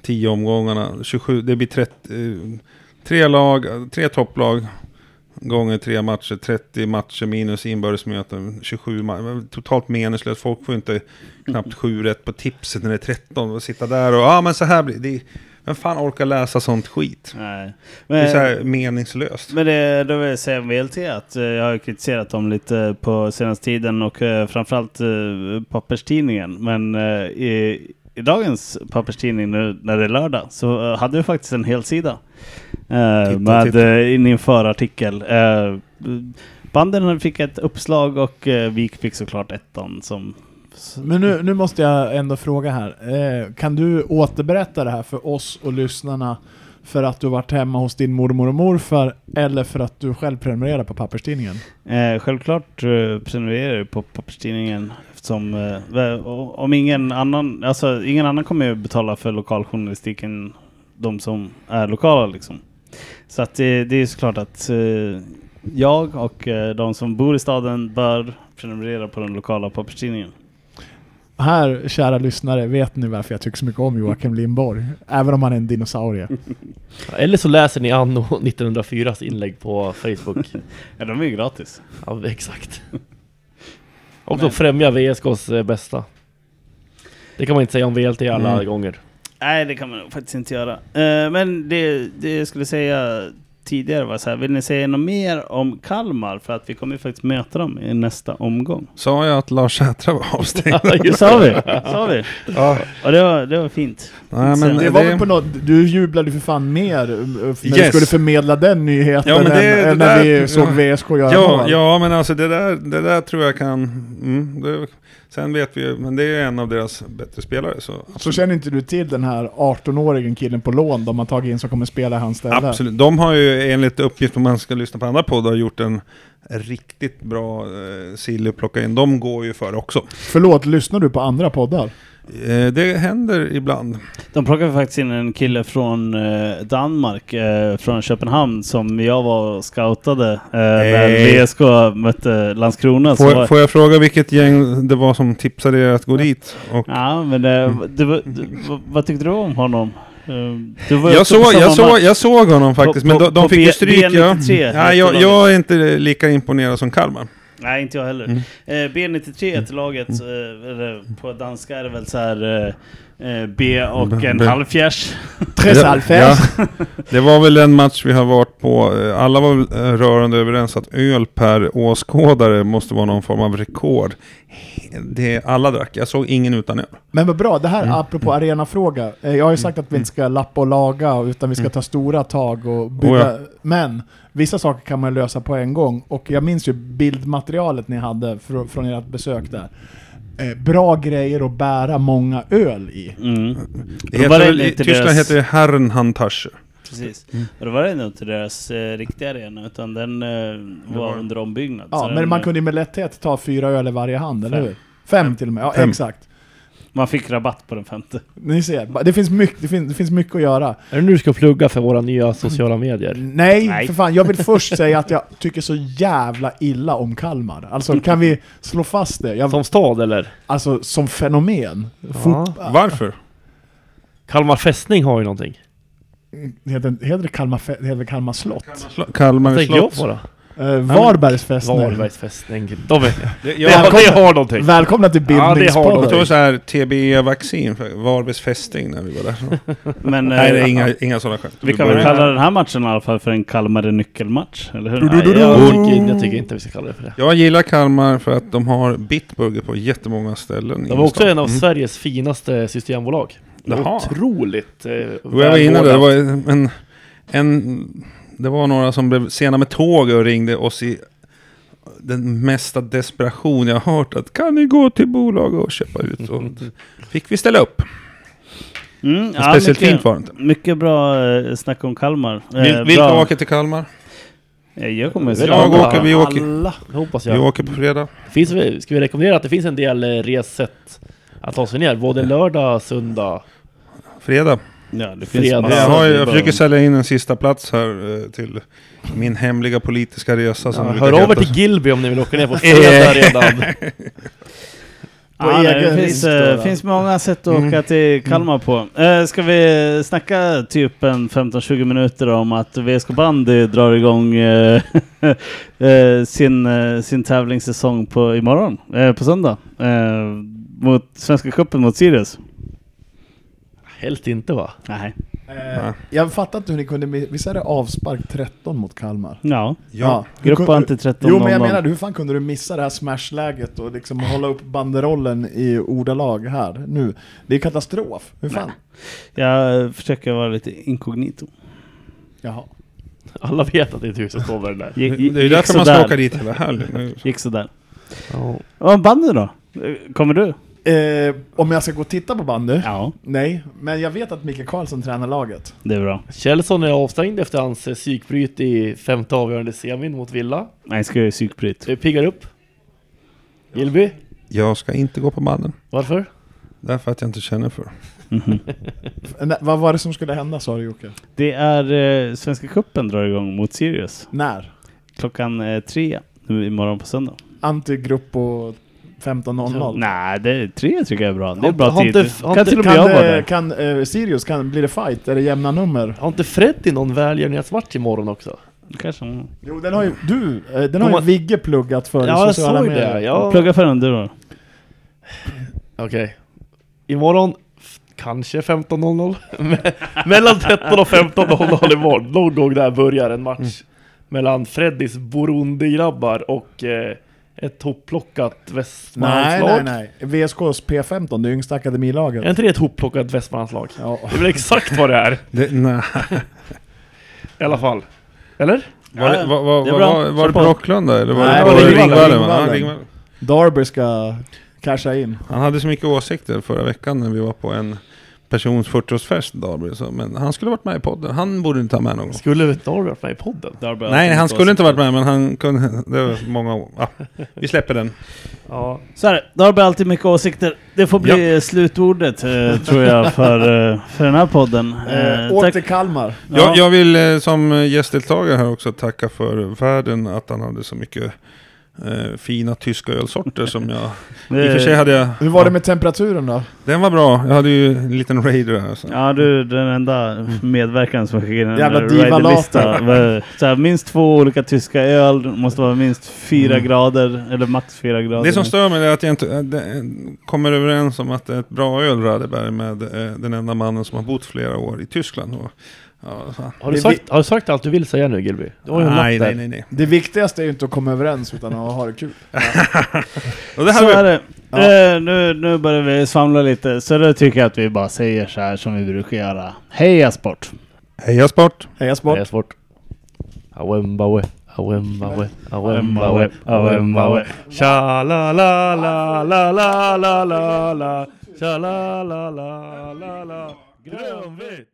tio omgångarna. 27, det blir 30, eh, tre lag, tre topplag gånger tre matcher. 30 matcher minus inbördesmöten. 27 matcher. Totalt meningslöst. Folk får inte knappt sju rätt på tipset när det är 13. Och sitta där och ja men så här blir det. Vem fan orkar läsa sånt skit? Nej. Det är så Men, här meningslöst. men det, då vill jag säga VLT att eh, jag har kritiserat dem lite på senaste tiden och eh, framförallt eh, papperstidningen. Men i, i dagens papperstidning nu när det är lördag så hade vi faktiskt en hel sida. Titta, med titta. in i en förartikel. Eh, banden fick ett uppslag och Vik fick såklart ettan som men nu, nu måste jag ändå fråga här. Eh, kan du återberätta det här för oss och lyssnarna för att du varit hemma hos din mormor och morfar eller för att du själv prenumererar på papperstidningen? Eh, självklart eh, prenumererar jag på papperstidningen eftersom eh, om ingen annan, alltså ingen annan kommer ju betala för lokaljournalistiken, de som är lokala liksom. Så att det, det är såklart att eh, jag och eh, de som bor i staden bör prenumerera på den lokala papperstidningen. Här, kära lyssnare, vet ni varför jag tycker så mycket om Joakim Lindborg? Även om han är en dinosaurie. *laughs* Eller så läser ni Anno 1904s inlägg på Facebook. *laughs* Ja, de är ju gratis. ja, exakt. *laughs* Och då främjar VSKs eh, bästa. Det kan man inte säga om VLT alla Mm. gånger. Nej, det kan man faktiskt inte göra. Eh, men det, det jag skulle säga tidigare var så här, vill ni säga något mer om Kalmar? För att vi kommer ju faktiskt möta dem i nästa omgång. Sa jag att Lars Sätra var avstängd? *laughs* Det sa vi, sa vi. ja. Och det var, det var fint. Nej, men Det var väl på något, du jublade för fan mer uh, när du Yes. skulle förmedla den nyheten Ja, men det- än, det än när där- vi såg ja. VSK göra Ja, mål. ja, men alltså det där, det där tror jag kan... Mm, det, sen vet vi ju, men det är en av deras bättre spelare. Så, Så känner inte du till den här 18-årigen killen på lån de har tagit in som kommer spela i hans ställe? Absolut. De har ju enligt uppgift, om man ska lyssna på andra poddar, gjort en riktigt bra eh, sill att plocka in. De går ju för också. Förlåt, lyssnar du på andra poddar? Eh, det händer ibland. De plockade faktiskt in en kille från eh, Danmark, eh, från Köpenhamn, som jag var och scoutade eh, när. VSK mötte Landskrona. så Får, var, får jag fråga vilket gäng det var som tipsade er att gå dit? Och Ja, men eh, det var, du, vad, vad tyckte du om honom? Eh, jag, såg, jag, såg, jag såg honom faktiskt, På- men de, de fick ju stryk. Ja. B93 Ja, jag, jag är inte lika imponerad som Kalmar. Nej, inte jag heller. Mm. Eh, B93 heter laget, eh, eller på danska är det väl så här eh, eh, B och en halvfjärs. Tres Ja, Alfers. ja. Det var väl en match vi har varit på. Eh, Alla var eh, rörande överens att öl per åskådare måste vara någon form av rekord. Det, alla drack. Jag såg ingen utan öl. Men vad bra, det här Mm. apropå arenafråga. Eh, Jag har ju sagt att vi inte ska lappa och laga, utan vi ska ta stora tag och bygga. Oh ja. Men vissa saker kan man lösa på en gång. Och jag minns ju bildmaterialet ni hade fr- från ert besök där. Eh, bra grejer att bära många öl i. Mm. Det heter det I Tyskland deras- heter det Herrenhandtasche. precis. Mm. Och då var det ändå inte deras eh, riktiga arena, utan den eh, var var- under ombyggnad. Ja, men man eh, kunde ju med lätthet ta fyra öl i varje hand, eller Fem. hur? Fem till och med, ja Fem. exakt. Man fick rabatt på den femte. Ni ser, det finns, mycket, det, finns, det finns mycket att göra. Är det nu du ska plugga för våra nya sociala medier? Nej, Nej. för fan. Jag vill först säga att jag tycker så jävla illa om Kalmar. Alltså kan vi slå fast det? Jag, Som stad eller? alltså som fenomen. Fot, Varför? Kalmar fästning har ju någonting. heter, heter det Kalmar, det heter Kalmar slott? Sl- Kalmar Tänker jag slott. på då? Eh, Varbergs fästning. Varbergs fästning. De är, Det, har, Välkomna- det har någonting. Välkomna till Ja, det har Bildningspodden. tror så här TBE-vaccin Varbergs fästing när vi var där. Men eh, Nej, det är inga, inga sådana skämt. vi kan väl kalla den här matchen i alla fall för en Kalmar nyckelmatch, eller hur? Nej, jag, tycker, jag tycker inte vi ska kalla det för det. Jag gillar Kalmar för att de har Bitburger på jättemånga ställen. De var också en av Mm. Sveriges finaste systembolag. Jaha. Otroligt eh, jag var inne där, det var en, en... Det var några som blev sena med tåg och ringde oss i den mesta desperation jag har hört. Att kan ni gå till bolag och köpa ut? *laughs* Och fick vi ställa upp. Mm, ja, Speciellt mycket, fint var det inte. Mycket bra eh, snack om Kalmar. Eh, Vil, vilka bra. åker till Kalmar? Eh, Jag kommer Jag att Jag alla- åker, vi åker, Alla. Hoppas vi jag. åker på fredag. Finns, vi- ska vi rekommendera att det finns en del eh, ressätt att ta sig ner? Både lördag, söndag. Fredag. Ja, det finns Fredag. Jag, har, det jag försöker sälja in en sista plats här eh, till min hemliga politiska resa. Som Ja, brukar hör över till Gilby om ni vill åka ner på *laughs* fredag redan. På Ja, nej, det finns, risk då, eh, finns många sätt att Mm. åka till Kalmar på. Eh, ska vi snacka typ en 15-20 minuter om att VSK Bandy drar igång eh, *laughs* eh, sin, eh, sin tävlingssäsong på imorgon, eh, på söndag. Eh, mot Svenska cupen mot Sirius. Helst inte va? Nej. Eh, jag fattar inte hur ni kunde... Visst är det avspark 13 mot Kalmar? Ja. Ja. Gruppa inte 13 Jo men jag menar, hur fan kunde du missa det här smashläget och liksom hålla upp banderollen i ordalag här nu? Det är katastrof. Hur fan? Jag eh, försöker vara lite inkognito. Jaha. Alla vet att det är du som står den där. Gick, Det är ju därför man ska åka dit hela helgen. Gick sådär. Ja. Och bandy då? Eh, Kommer du? Eh, om jag ska gå och titta på bandy? Ja, Nej, men jag vet att Mikael Karlsson tränar laget. det är bra. Kjellson är avstängd efter hans eh, psykbryt i femte avgörande semin mot Villa. Nej, ska jag göra psykbryt. Det piggar upp. Gilby, Jag ska inte gå på banden. varför? Därför att jag inte känner för. *laughs* F- nej, vad var det som skulle hända sa du Jocke? Det är eh, Svenska cupen drar igång mot Sirius. När? Klockan eh, tre nu imorgon på söndag. Antigrupp på 15.00? Nej, det är tre tycker jag är bra. Det är bra har tid. inte- har kan inte- till och med Kan, jag vara eh, där. kan eh, Sirius, kan, blir det fight? Är det jämna nummer? Har inte Freddy någon välgörenhetsmatch imorgon också? Kanske. Jo, den har ju du, eh, den har ju Vigge pluggat för Ja, jag sociala såg det. Ja. Plugga för den du då. Okej. Imorgon, f- kanske 15.00. Me- *laughs* Mellan 13 och 15.00 imorgon. Någon gång där börjar en match. Mm. Mellan Freddys Burundi-grabbar och eh, ett hopplockat Nej, Västmanlandslag. nej, nej. VSKs P15, det yngsta akademilaget. Är inte det ett hopplockat Västmanlandslag? Ja. Det är väl exakt vad det är. *laughs* Det, nej. I alla fall. Eller? Var det, var, var, det var, var, var det Kör på på. Rocklunda eller var Nej, det det på var? Ja, Ringvallen. Ringvallen. Darby ska casha in. Han hade så mycket åsikter förra veckan när vi var på en persons 40-årsfest Darby. Så, men han skulle varit med i podden. Han borde inte ha med någon gång. Skulle Darby varit med i podden? Nej, han skulle inte varit med men han kunde... Det var många år. Ja, vi släpper den. Ja. Så här, då har vi alltid mycket åsikter. Det får bli slutordet eh, tror jag för, eh, för den här podden. Eh, Eh, till Kalmar. Jag, jag vill eh, som gästdeltagare här också tacka för världen att han hade så mycket eh, fina tyska ölsorter som jag... *laughs* I och för sig hade jag... Hur var det med temperaturen då? Den var bra. Jag hade ju en liten raider här. Så. Ja, du den enda medverkaren som skickade in en Jävla riderlista. Så här, minst två olika tyska öl, måste vara minst fyra Mm. grader, eller max fyra grader. Det som stör mig är att jag inte äh, det, kommer överens om att det är ett bra öl Radeberg med eh, den enda mannen som har bott flera år i Tyskland. Och, ja. Har, du sagt, har du sagt allt du vill säga nu Gilby? Nej, nej, nej, nej. Det viktigaste är ju inte att komma överens utan att ha det kul. Och det så här är det. Ja. Eh, nu, nu börjar vi svamla lite, så då tycker jag att vi bara säger så här som vi brukar göra. Heja sport! Heja sport! Heja sport! Är svårt. Awembawe, awembawe, awembawe, Awembawe. Tja la la la la la la la la Tja la la la la la Grönvitt!